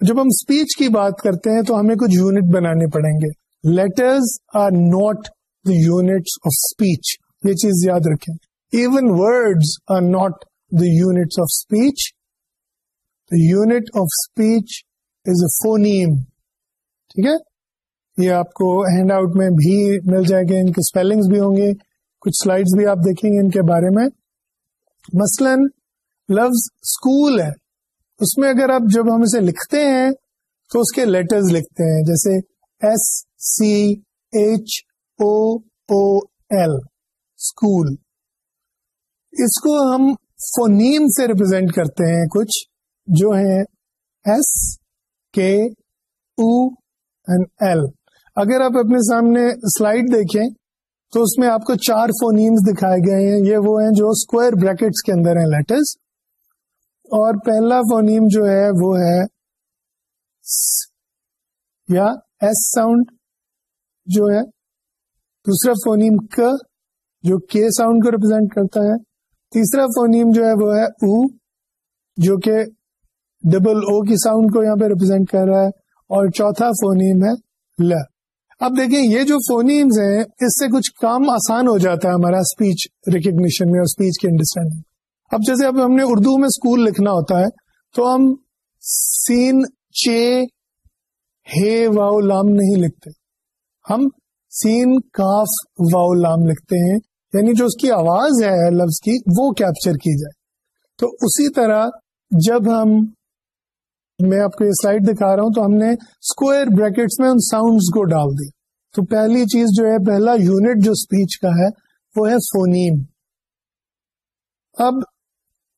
جب ہم اسپیچ کی بات کرتے ہیں تو ہمیں کچھ یونٹ بنانے پڑیں گے۔ Letters are not the unit of speech یہ چیز یاد رکھیں۔ Even words are not the units of speech the unit of speech is a phoneme. ٹھیک ہے؟ یہ آپ کو ہینڈ آؤٹ میں بھی مل جائے گا۔ ان کے اسپیلنگس بھی ہوں گے۔ کچھ سلائڈس بھی آپ دیکھیں گے ان کے بارے میں۔ مثلا لفظ اسکول ہے۔ اس میں اگر آپ جب ہم اسے لکھتے ہیں، تو اس کے لیٹرز لکھتے ہیں، جیسے S C H O O L school اس کو ہم فونیم سے ریپرزینٹ کرتے ہیں کچھ، جو ہے ایس کے او اینڈ ایل اگر آپ اپنے سامنے سلائڈ دیکھیں، تو اس میں آپ کو چار فونیمز دکھائے گئے ہیں۔ یہ وہ ہیں جو اسکوائر بریکٹس کے اندر ہیں لیٹرز اور پہلا فونیم جو ہے وہ ہے یا ایس ساؤنڈ جو ہے، دوسرا فونیم ک جو کے ساؤنڈ کو ریپرزینٹ کرتا ہے۔ تیسرا فونیم جو ہے وہ ہے او جو کہ ڈبل او کی ساؤنڈ کو یہاں پہ ریپرزینٹ کر رہا ہے۔ اور چوتھا فونیم ہے ل۔ اب دیکھیں، یہ جو فونیمز ہیں، اس سے کچھ کام آسان ہو جاتا ہے ہمارا اسپیچ ریکگنیشن میں اور اسپیچ کی انڈرسٹینڈنگ اب جیسے اب ہم نے اردو میں اسکول لکھنا ہوتا ہے، تو ہم سین، چے، ہے، واؤ، لام نہیں لکھتے۔ ہم سین، کاف، واؤ، لام لکھتے ہیں۔ یعنی جو اس کی آواز ہے، لفظ کی، وہ کیپچر کی جائے۔ تو اسی طرح جب ہم، میں آپ کو یہ سلائڈ دکھا رہا ہوں، تو ہم نے اسکوئر بریکٹس میں ان ساؤنڈس کو ڈال دی۔ تو پہلی چیز جو ہے، پہلا یونٹ جو اسپیچ کا ہے، وہ ہے فونیم اب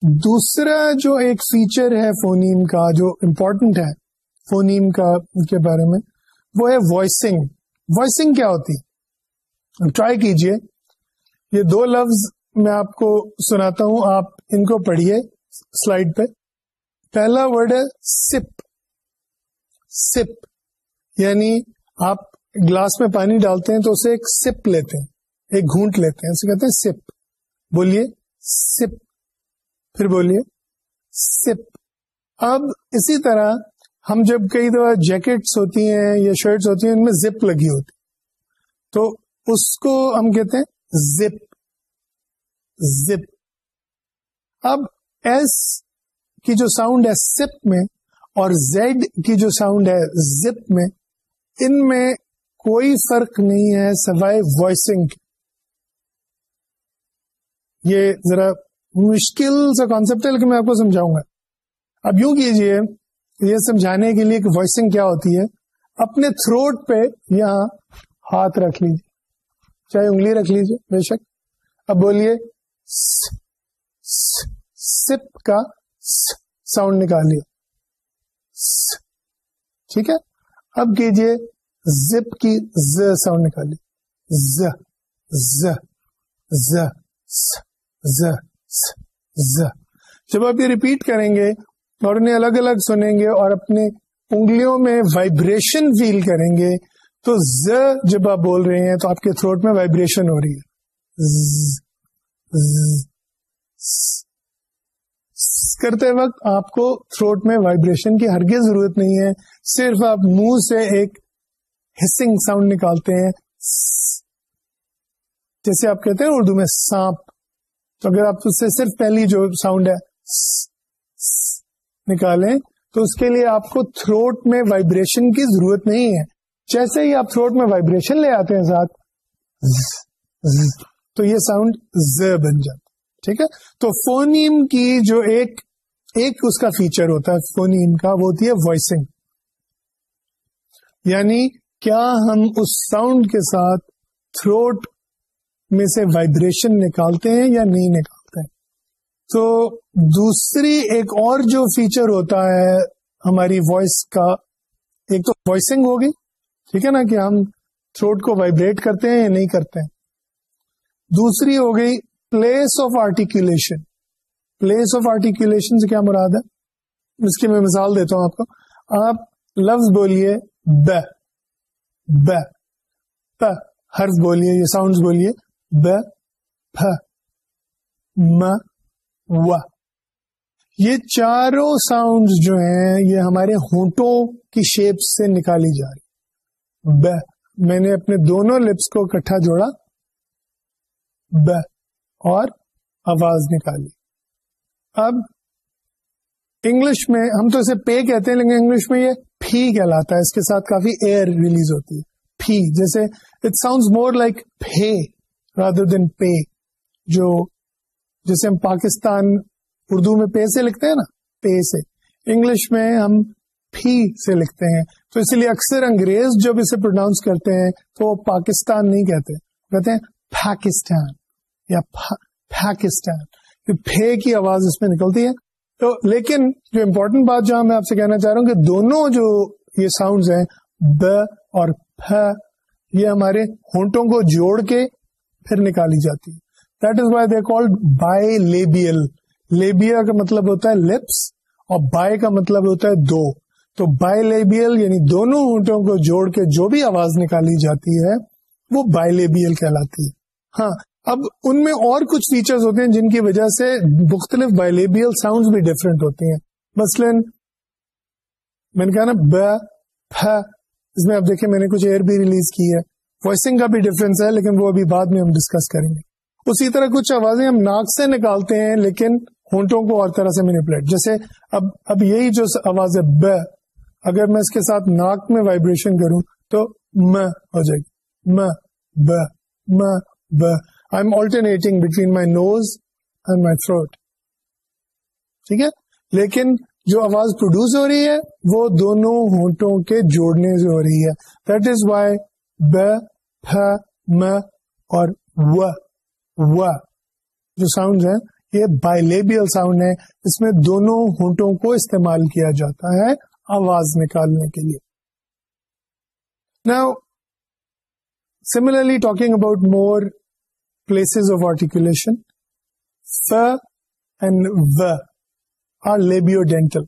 دوسرا جو ایک فیچر ہے فونیم کا، جو امپورٹنٹ ہے فونیم کا، کے بارے میں، وہ ہے وائسنگ وائسنگ کیا ہوتی؟ ٹرائی کیجیے۔ یہ دو لفظ میں آپ کو سناتا ہوں، آپ ان کو پڑھیے سلائڈ پہ۔ پہلا ورڈ ہے سپ سپ یعنی آپ گلاس میں پانی ڈالتے ہیں تو اسے ایک سپ لیتے ہیں، ایک گھونٹ لیتے ہیں، اسے کہتے ہیں سپ بولیے سپ پھر بولیے، سپ۔ اب اسی طرح ہم جب کئی دفعہ جیکٹس ہوتی ہیں یا شرٹس ہوتی ہیں، ان میں زپ لگی ہوتی تو اس کو ہم کہتے ہیں زپ۔ زپ۔ اب ایس کی جو ساؤنڈ ہے سپ میں اور زیڈ کی جو ساؤنڈ ہے زپ میں، ان میں کوئی فرق نہیں ہے سوائے وائسنگ یہ ذرا مشکل سا کانسیپٹ ہے، لیکن میں آپ کو سمجھاؤں گا۔ اب یوں کیجیے، یہ سمجھانے کے لیے کہ وائسنگ کیا ہوتی ہے۔ اپنے تھروٹ پہ یہاں ہاتھ رکھ لیجیے چاہے انگلی رکھ لیجیے بے شک۔ اب بولیے سپ کا ساؤنڈ نکالیے۔ ٹھیک ہے؟ اب کیجیے زپ کی ز ساؤنڈ نکالیے۔ ز ز ز ز ز۔ جب آپ یہ ریپیٹ کریں گے اور انہیں الگ الگ سنیں گے اور اپنے انگلیوں میں وائبریشن فیل کریں گے، تو ز جب آپ بول رہے ہیں تو آپ کے تھروٹ میں وائبریشن ہو رہی ہے۔ کرتے وقت آپ کو تھروٹ میں وائبریشن کی ہرگز ضرورت نہیں ہے، صرف آپ منہ سے ایک ہسنگ ساؤنڈ نکالتے ہیں۔ جیسے آپ کہتے ہیں اردو میں سانپ۔ تو اگر آپ اس سے صرف پہلی جو ساؤنڈ ہے، نکالیں، تو اس کے لیے آپ کو تھروٹ میں وائبریشن کی ضرورت نہیں ہے۔ جیسے ہی آپ تھروٹ میں وائبریشن لے آتے ہیں ساتھ، تو یہ ساؤنڈ ز بن جاتا ٹھیک ہے؟ تو فونیم کی جو ایک ایک اس کا فیچر ہوتا ہے فونیم کا، وہ ہوتی ہے وائسنگ یعنی کیا ہم اس ساؤنڈ کے ساتھ تھروٹ میں سے وائبریشن نکالتے ہیں یا نہیں نکالتے ہیں. تو دوسری ایک اور جو فیچر ہوتا ہے ہماری وائس کا، ایک تو وائسنگ ہوگی ٹھیک ہے نا، کہ ہم تھروٹ کو وائبریٹ کرتے ہیں یا نہیں کرتے ہیں. دوسری ہو گئی place of articulation place of articulation سے کیا مراد ہے؟ اس کی میں مثال دیتا ہوں آپ کو. آپ لفظ بولیے ب ب حرف بولیے یہ ساؤنڈ بولیے. ب م و یہ چاروں ساؤنڈ جو ہیں، یہ ہمارے ہونٹوں کی شیپ سے نکالی جا رہی ب میں نے اپنے دونوں لپس کو اکٹھا جوڑا۔ ب اور آواز نکالی۔ اب، انگلش میں، ہم تو اسے پے کہتے ہیں، لیکن انگلش میں یہ پھی کہلاتا ہے۔ اس کے ساتھ کافی ایئر ریلیز ہوتی ہے۔ پھی، جیسے it sound more like pay rather than pay, جو جیسے ہم پاکستان اردو میں پے سے لکھتے ہیں نا، پے سے۔ انگلش میں ہم پھی سے لکھتے ہیں۔ تو اسی لیے اکثر انگریز جب اسے پروناؤنس کرتے ہیں، تو وہ پاکستان نہیں کہتے۔ کہتے ہیں پاکستان یا پاکستان۔ پھے کی آواز اس میں نکلتی ہے۔ تو لیکن جو امپورٹنٹ بات جہاں میں آپ سے کہنا چاہ رہا ہوں کہ دونوں جو یہ ساؤنڈز ہیں، ب اور پھ، یہ ہمارے ہونٹوں کو جوڑ کے پھر نکالی جاتی ہے that is why they called bilabial labial کا مطلب ہوتا ہے لپس اور بائی کا مطلب ہوتا ہے دو۔ تو بائی لیبیل یعنی دونوں اونٹوں کو جوڑ کے جو بھی آواز نکالی جاتی ہے، وہ بائی لیبیل کہلاتی ہے۔ ہاں اب ان میں اور کچھ فیچرز ہوتے ہیں جن کی وجہ سے مختلف بائی لیبیل ساؤنڈ بھی ڈفرینٹ ہوتی ہیں۔ مثلاً، میں نے کہا نا ب اس میں اب دیکھیں میں نے کچھ ایئر بھی ریلیز کی ہے۔ وائسنگ کا بھی ڈفرینس ہے، لیکن وہ ابھی بعد میں ہم ڈسکس کریں گے۔ اسی طرح کچھ آوازیں ہم ناک سے نکالتے ہیں، لیکن ہونٹوں کو اور طرح سے مینیپولیٹ جیسے اب اب یہی جو آواز ہے ب، اگر میں اس کے ساتھ ناک میں وائبریشن کروں تو م ہو جائے گی۔ م، ب م، ب۔ I am alternating between my nose and my throat ٹھیک ہے؟ لیکن جو آواز پروڈیوس ہو رہی ہے، وہ دونوں ہونٹوں کے جوڑنے سے ہو رہی ہے۔ دیٹ از وائی ب م اور و جو ساؤنڈ ہیں، یہ بائیلیبیل ساؤنڈ ہے اس میں دونوں ہونٹوں کو استعمال کیا جاتا ہے آواز نکالنے کے لیے. نا similarly talking about more places of articulation and و آر لیبیو ڈینٹل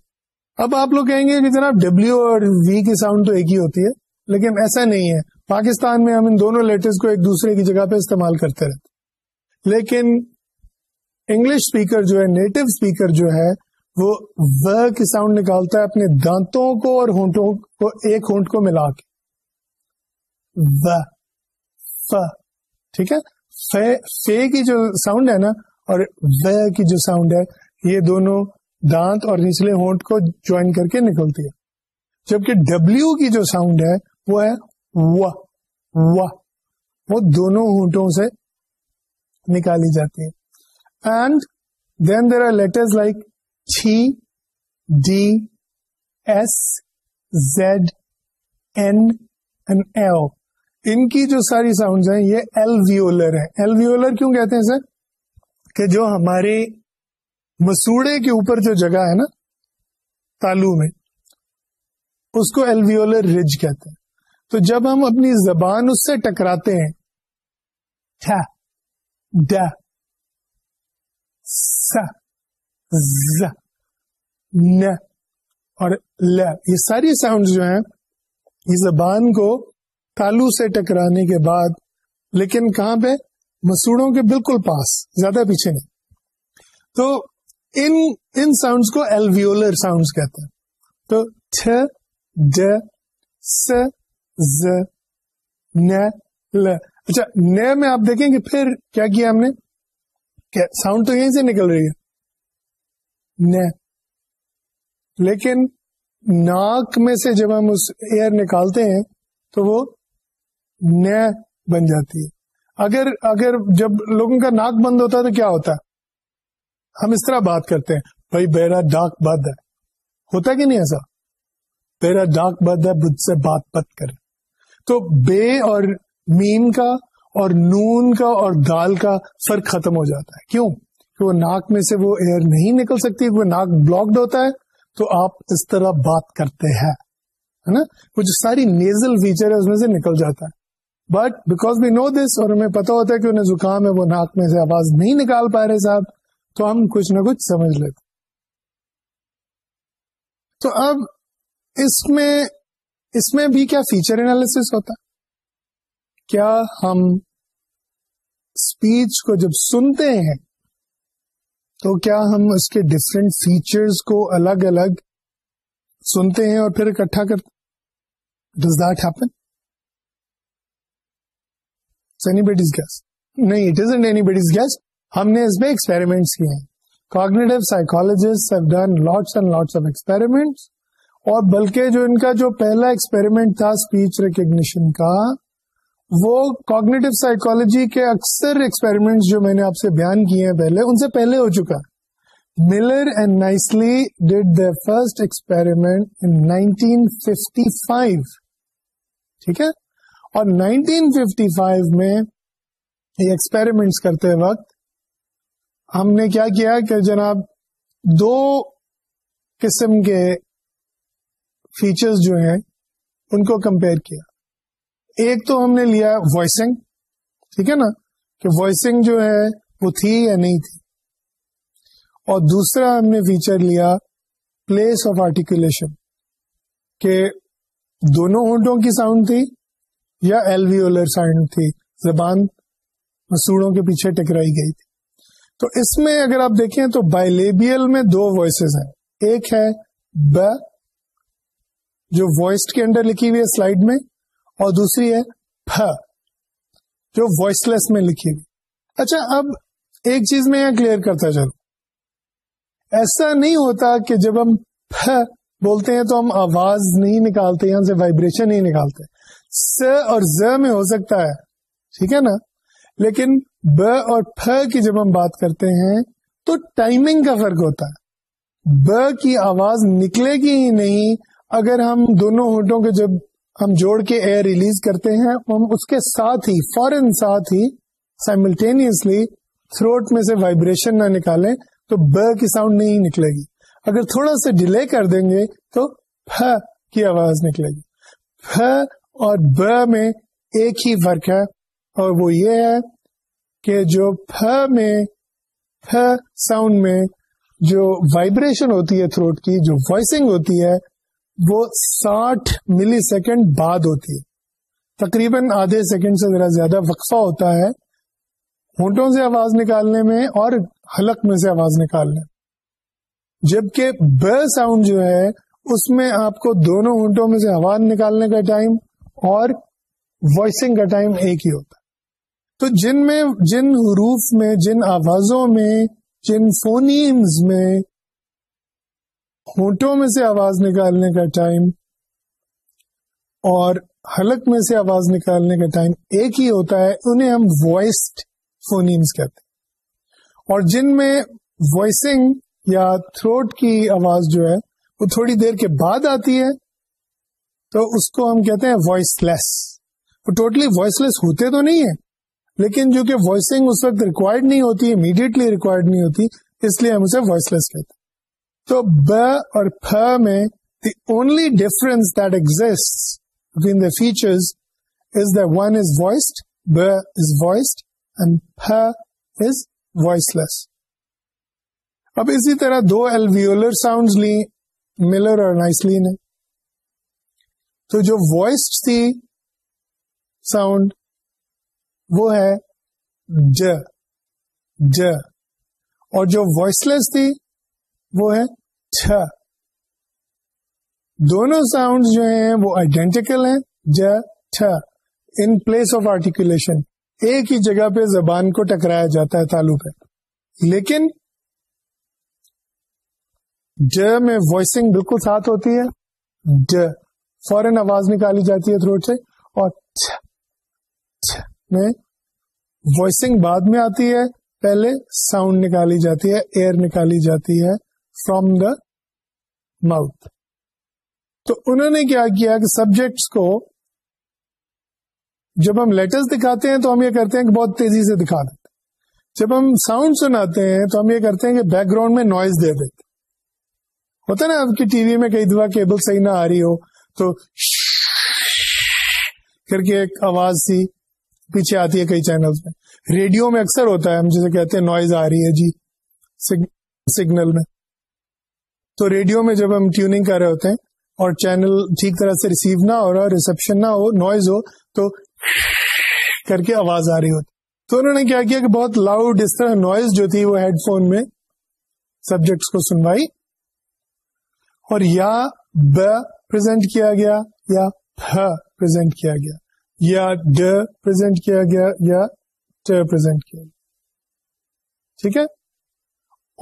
اب آپ لوگ کہیں گے کہ جناب ڈبلو اور وی کی ساؤنڈ تو ایک ہی ہوتی ہے، لیکن ایسا نہیں ہے. پاکستان میں ہم ان دونوں لیٹرز کو ایک دوسرے کی جگہ پہ استعمال کرتے رہتے لیکن انگلش اسپیکر جو ہے، نیٹو اسپیکر جو ہے، وہ و کی ساؤنڈ نکالتا ہے اپنے دانتوں کو اور ہونٹوں کو، ایک ہونٹ کو ملا کے۔ و ف، ٹھیک ہے؟ فے کی جو ساؤنڈ ہے نا، اور و کی جو ساؤنڈ ہے، یہ دونوں دانت اور نچلے ہونٹ کو جوائن کر کے نکلتی ہے۔ جبکہ ڈبلو کی جو ساؤنڈ ہے، وہ ہے وہ دونوں ہونٹوں سے نکالی جاتی ہے and then there are letter like چھی D S Z N and L ان کی جو ساری ساؤنڈ ہیں، یہ ایل ویولر ہے ایل ویولر کیوں کہتے ہیں سر؟ کہ جو ہمارے مسوڑے کے اوپر جو جگہ ہے نا، تالو میں، اس کو ایلویولر رج کہتے ہیں۔ تو جب ہم اپنی زبان اس سے ٹکراتے ہیں اور ل، یہ ساری ساؤنڈ جو ہیں، یہ زبان کو تالو سے ٹکرانے کے بعد، لیکن کہاں پہ؟ مسوڑوں کے بالکل پاس، زیادہ پیچھے نہیں۔ تو ان ان ساؤنڈس کو ایلویولر ساؤنڈس کہتے ہیں۔ تو ڈ س ز ل. اچھا ن میں آپ دیکھیں کہ پھر کیا کیا ہم نے؟ ساؤنڈ تو یہیں سے نکل رہی ہے۔ ن. لیکن ناک میں سے جب ہم اس ایئر نکالتے ہیں تو وہ ن بن جاتی ہے۔ اگر اگر جب لوگوں کا ناک بند ہوتا ہے تو کیا ہوتا ہے؟ ہم اس طرح بات کرتے ہیں، بھائی، بیرا ڈاک بد ہے۔ ہوتا کہ نہیں ایسا؟ بیرا ڈاک بد ہے بدھ سے بات بت کرے تو بے اور میم کا اور نون کا اور دال کا فرق ختم ہو جاتا ہے۔ کیوں؟ کہ وہ ناک میں سے وہ ایئر نہیں نکل سکتی، وہ ناک بلاکڈ ہوتا ہے۔ تو آپ اس طرح بات کرتے ہیں نا؟ وہ جو ساری نیزل فیچر ہے اس میں سے نکل جاتا ہے۔ بٹ بیکاز وی نو دس اور ہمیں پتا ہوتا ہے کہ انہیں زکام ہے، وہ ناک میں سے آواز نہیں نکال پا رہے صاحب، تو ہم کچھ نہ کچھ سمجھ لیتے۔ تو اب اس میں اس میں بھی کیا فیچر انالیس ہوتا کیا ہم اسپیچ کو جب سنتے ہیں، تو کیا ہم اس کے ڈفرینٹ فیچرز کو الگ الگ سنتے ہیں اور پھر اکٹھا کرتے does that happen anybody's guess نہیں it is anybody's guess ہم نے اس میں ایکسپیریمنٹس کیے ہیں۔ Cognitive psychologists have done lots and lots of experiments اور بلکہ جو ان کا جو پہلا ایکسپیریمنٹ تھا اسپیچ ریکگنیشن کا، وہ کوگنیٹو سائیکولوجی کے اکثر ایکسپیریمنٹ جو میں نے آپ سے بیان کیے ہیں پہلے، ان سے پہلے ہو چکا۔ Miller and Nicely did the first experiment in 1955 ٹھیک ہے؟ اور 1955 میں یہ ایکسپیریمنٹس کرتے وقت ہم نے کیا کیا کہ جناب دو قسم کے فیچرز جو ہیں، ان کو کمپیئر کیا۔ ایک تو ہم نے لیا وائسنگ ٹھیک ہے نا؟ کہ وائسنگ جو ہے، وہ تھی یا نہیں تھی۔ اور دوسرا ہم نے فیچر لیا پلیس آف آرٹیکولیشن کہ دونوں ہونٹوں کی ساؤنڈ تھی یا ایلویولر ساؤنڈ تھی۔ زبان مسوڑوں کے پیچھے ٹکرائی گئی تھی۔ تو اس میں اگر آپ دیکھیں تو بائیلیبیل میں دو وائسز ہیں۔ ایک ہے ب جو وائس کے اندر لکھی ہوئی ہے سلائڈ میں، اور دوسری ہے پھ، جو وائس لیس میں لکھی ہوئی۔ اچھا اب ایک چیز میں یہاں کلیئر کرتا چلو ایسا نہیں ہوتا کہ جب ہم پھ بولتے ہیں تو ہم آواز نہیں نکالتے، یہاں سے وائبریشن نہیں نکالتے۔ س اور ز میں ہو سکتا ہے، ٹھیک ہے نا؟ لیکن ب اور پھ کی جب ہم بات کرتے ہیں تو ٹائمنگ کا فرق ہوتا ہے۔ ب کی آواز نکلے گی ہی نہیں اگر ہم دونوں ہونٹوں کے جب ہم جوڑ کے ایئر ریلیز کرتے ہیں، ہم اس کے ساتھ ہی فورن ساتھ ہی سائملٹینیسلی تھروٹ میں سے وائبریشن نہ نکالیں تو ب کی ساؤنڈ نہیں نکلے گی۔ اگر تھوڑا سا ڈیلے کر دیں گے تو پھ کی آواز نکلے گی۔ پھ اور ب میں ایک ہی فرق ہے اور وہ یہ ہے کہ جو پھ میں پھ ساؤنڈ میں جو وائبریشن ہوتی ہے تھروٹ کی، جو وائسنگ ہوتی ہے وہ ساٹھ ملی سیکنڈ بعد ہوتی ہے۔ تقریباً آدھے سیکنڈ سے ذرا زیادہ وقفہ ہوتا ہے۔ ہونٹوں سے آواز نکالنے میں اور حلق میں سے آواز نکالنے۔ جبکہ ب ساؤنڈ جو ہے، اس میں آپ کو دونوں ہونٹوں میں سے آواز نکالنے کا ٹائم اور وائسنگ کا ٹائم ایک ہی ہوتا ہے۔ تو جن میں، جن حروف میں، جن آوازوں میں، جن فونیمز میں ہونٹوں میں سے آواز نکالنے کا ٹائم اور حلق میں سے آواز نکالنے کا ٹائم ایک ہی ہوتا ہے، انہیں ہم وائسڈ فونیمز کہتے ہیں۔ اور جن میں وائسنگ یا تھروٹ کی آواز جو ہے، وہ تھوڑی دیر کے بعد آتی ہے، تو اس کو ہم کہتے ہیں وائس لیس وہ ٹوٹلی وائس لیس ہوتے تو نہیں ہے لیکن جو کہ وائسنگ اس وقت ریکوائرڈ نہیں ہوتی امیڈیٹلی ریکوائرڈ نہیں ہوتی، اس لیے ہم اسے وائس لیس کہتے ہیں۔ تو ب اور پ میں the only difference that exist between the features is the one is voiced ب از وائسڈ اینڈ پ از وائس لیس اب اسی طرح دو الویولر ساؤنڈ لی ملر اور نائسلی نے۔ تو جو وائسڈ تھی ساؤنڈ وہ ہے ج ج۔ اور جو وائس لیس تھی وہ ہے چھ۔ دونوں ساؤنڈ جو ہیں وہ آئیڈینٹیکل ہیں، ج، چھ۔ ان پلیس آف آرٹیکولیشن ایک ہی جگہ پہ زبان کو ٹکرایا جاتا ہے تالو پہ لیکن ج میں وائسنگ بالکل ساتھ ہوتی ہے، ج۔ فورن آواز نکالی جاتی ہے تھروٹ سے، اور چھ۔ چھ میں وائسنگ بعد میں آتی ہے، پہلے ساؤنڈ نکالی جاتی ہے ایئر نکالی جاتی ہے۔ فروم دا ماؤتھ تو انہوں نے کیا کیا کہ سبجیکٹس کو جب ہم لیٹرز دکھاتے ہیں تو ہم یہ کرتے ہیں کہ بہت تیزی سے دکھا دیتے جب ہم ساؤنڈ سناتے ہیں تو ہم یہ کرتے ہیں کہ بیک گراؤنڈ میں نوائز دے دیتے ہوتا ہے نا آپ کی ٹی وی میں کئی دفعہ کیبل صحیح نہ آ رہی ہو تو کر کے ایک آواز سی پیچھے آتی ہے کئی چینل میں۔ ریڈیو میں اکثر ہوتا ہے ہم جسے کہتے ہیں نوائز آ رہی ہے جی سگنل میں۔ تو ریڈیو میں جب ہم ٹیوننگ کر رہے ہوتے ہیں اور چینل ٹھیک طرح سے ریسیو نہ ہو رہا ریسپشن نہ ہو، نوائز ہو، تو کر کے آواز آ رہی ہوتی۔ تو انہوں نے کیا کیا کہ بہت لاؤڈ اس طرح نوائز جو تھی وہ ہیڈ فون میں سبجیکٹس کو سنوائی۔ اور یا ب پرزینٹ کیا گیا، یا پرزینٹ کیا گیا۔ یا ڈ پرزینٹ کیا گیا، یا ٹ پرزینٹ کیا گیا۔ ٹھیک ہے؟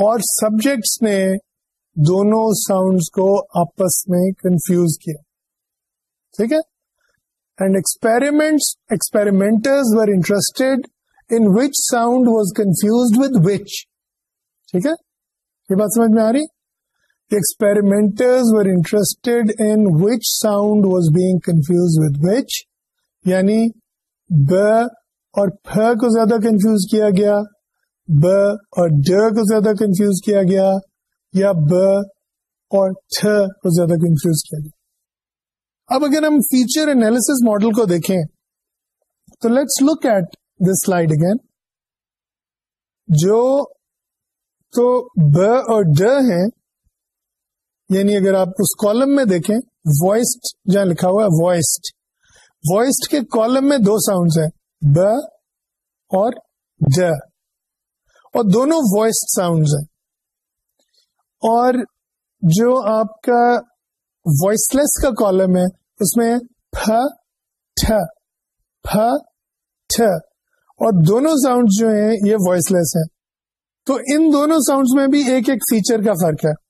اور سبجیکٹس نے دونوں ساؤنڈس کو آپس میں کنفیوز کیا۔ ٹھیک ہے؟ And experiment experimenters were interested in which sound was confuse with which ٹھیک ہے؟ یہ بات سمجھ میں آ رہی؟ Experimenters were interested in which sound was being confuse with which یعنی ب اور پ کو زیادہ کنفیوز کیا گیا۔ ب اور ڈ کو زیادہ کنفیوز کیا گیا۔ یا ب اور ٹھ کو زیادہ کنفیوز کیا۔ گیا اب اگر ہم فیچر انالیس ماڈل کو دیکھیں، تو let's look at this slide again جو تو ب اور ڈ ہیں یعنی اگر آپ اس کالم میں دیکھیں وائسڈ جہاں لکھا ہوا ہے وائسڈ وائسڈ کے کالم میں دو ساؤنڈ ہیں، ب اور ج اور دونوں وائسڈ ساؤنڈ ہیں۔ اور جو آپ کا وائس لیس کا کالم ہے، اس میں اور دونوں ساؤنڈ جو ہیں یہ وائس لیس ہیں۔ تو ان دونوں ساؤنڈ میں بھی ایک ایک فیچر کا فرق ہے۔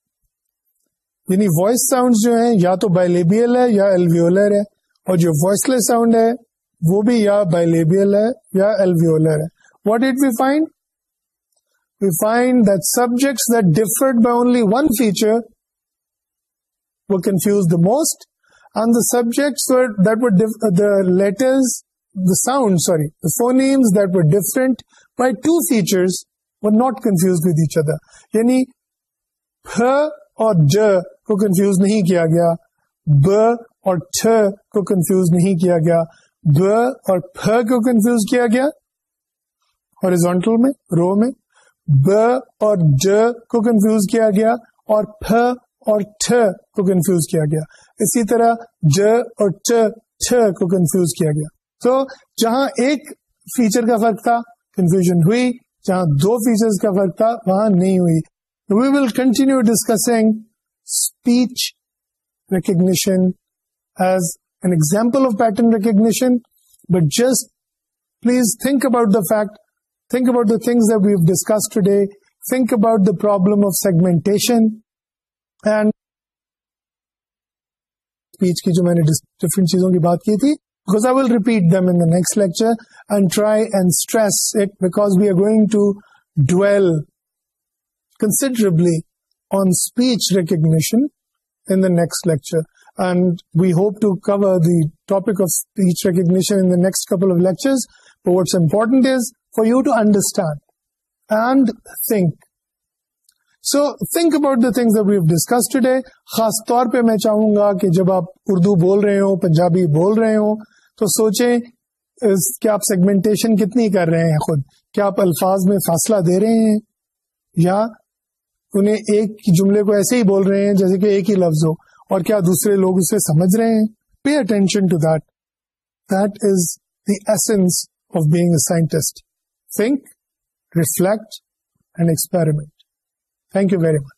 یعنی وائس ساؤنڈ جو ہیں یا تو بائلیبیل ہے یا الویولر ہے اور جو وائس لیس ساؤنڈ ہے وہ بھی یا بائیلیبیل ہے یا ایلویولر ہے۔ What at we find we find that subjects that differed by only one feature وہ confuse the most and the subjects the letters the sound sorry the phonemes that were different by two features were not confuse with each other یعنی اور ج کو confuse نہیں کیا گیا ب اور ٹھ کو کنفیوز نہیں کیا گیا ب اور پھ کو کنفیوز کیا گیا ہاریزونٹل میں رو میں ب اور ج کو کنفیوز کیا گیا اور پھ اور ٹھ کو کنفیوز کیا گیا۔ اسی طرح ج اور چھ کو کنفیوز کیا گیا۔ تو جہاں ایک فیچر کا فرق تھا کنفیوژن ہوئی۔ جہاں دو فیچر کا فرق تھا، وہاں نہیں ہوئی۔ We will continue discussing speech recognition as an example of pattern recognition but just please think about the fact think about the things we've discuss today think about the problem of segmentation and speech کی جو میں نے different چیزوں کی بات کی تھی because I will repeat them in the next lecture and try and stress it because we are going to dwell considerably on speech recognition in the next lecture. And we hope to cover the topic of speech recognition in the next couple of lectures. But what's important is for you to understand and think. So think about the things we've discuss today خاص طور پہ میں چاہوں گا کہ جب آپ اردو بول رہے ہوں، پنجابی بول رہے ہوں، تو سوچیں کہ آپ سیگمنٹیشن کتنی کر رہے ہیں خود؟ کیا آپ الفاظ میں فاصلہ دے رہے ہیں؟ یا انہیں ایک جملے کو ایسے ہی بول رہے ہیں جیسے کہ ایک ہی لفظ ہو، اور کیا دوسرے لوگ اسے سمجھ رہے ہیں؟ Pay attention to that that is the essence of being a scientist think reflect and experiment thank you very much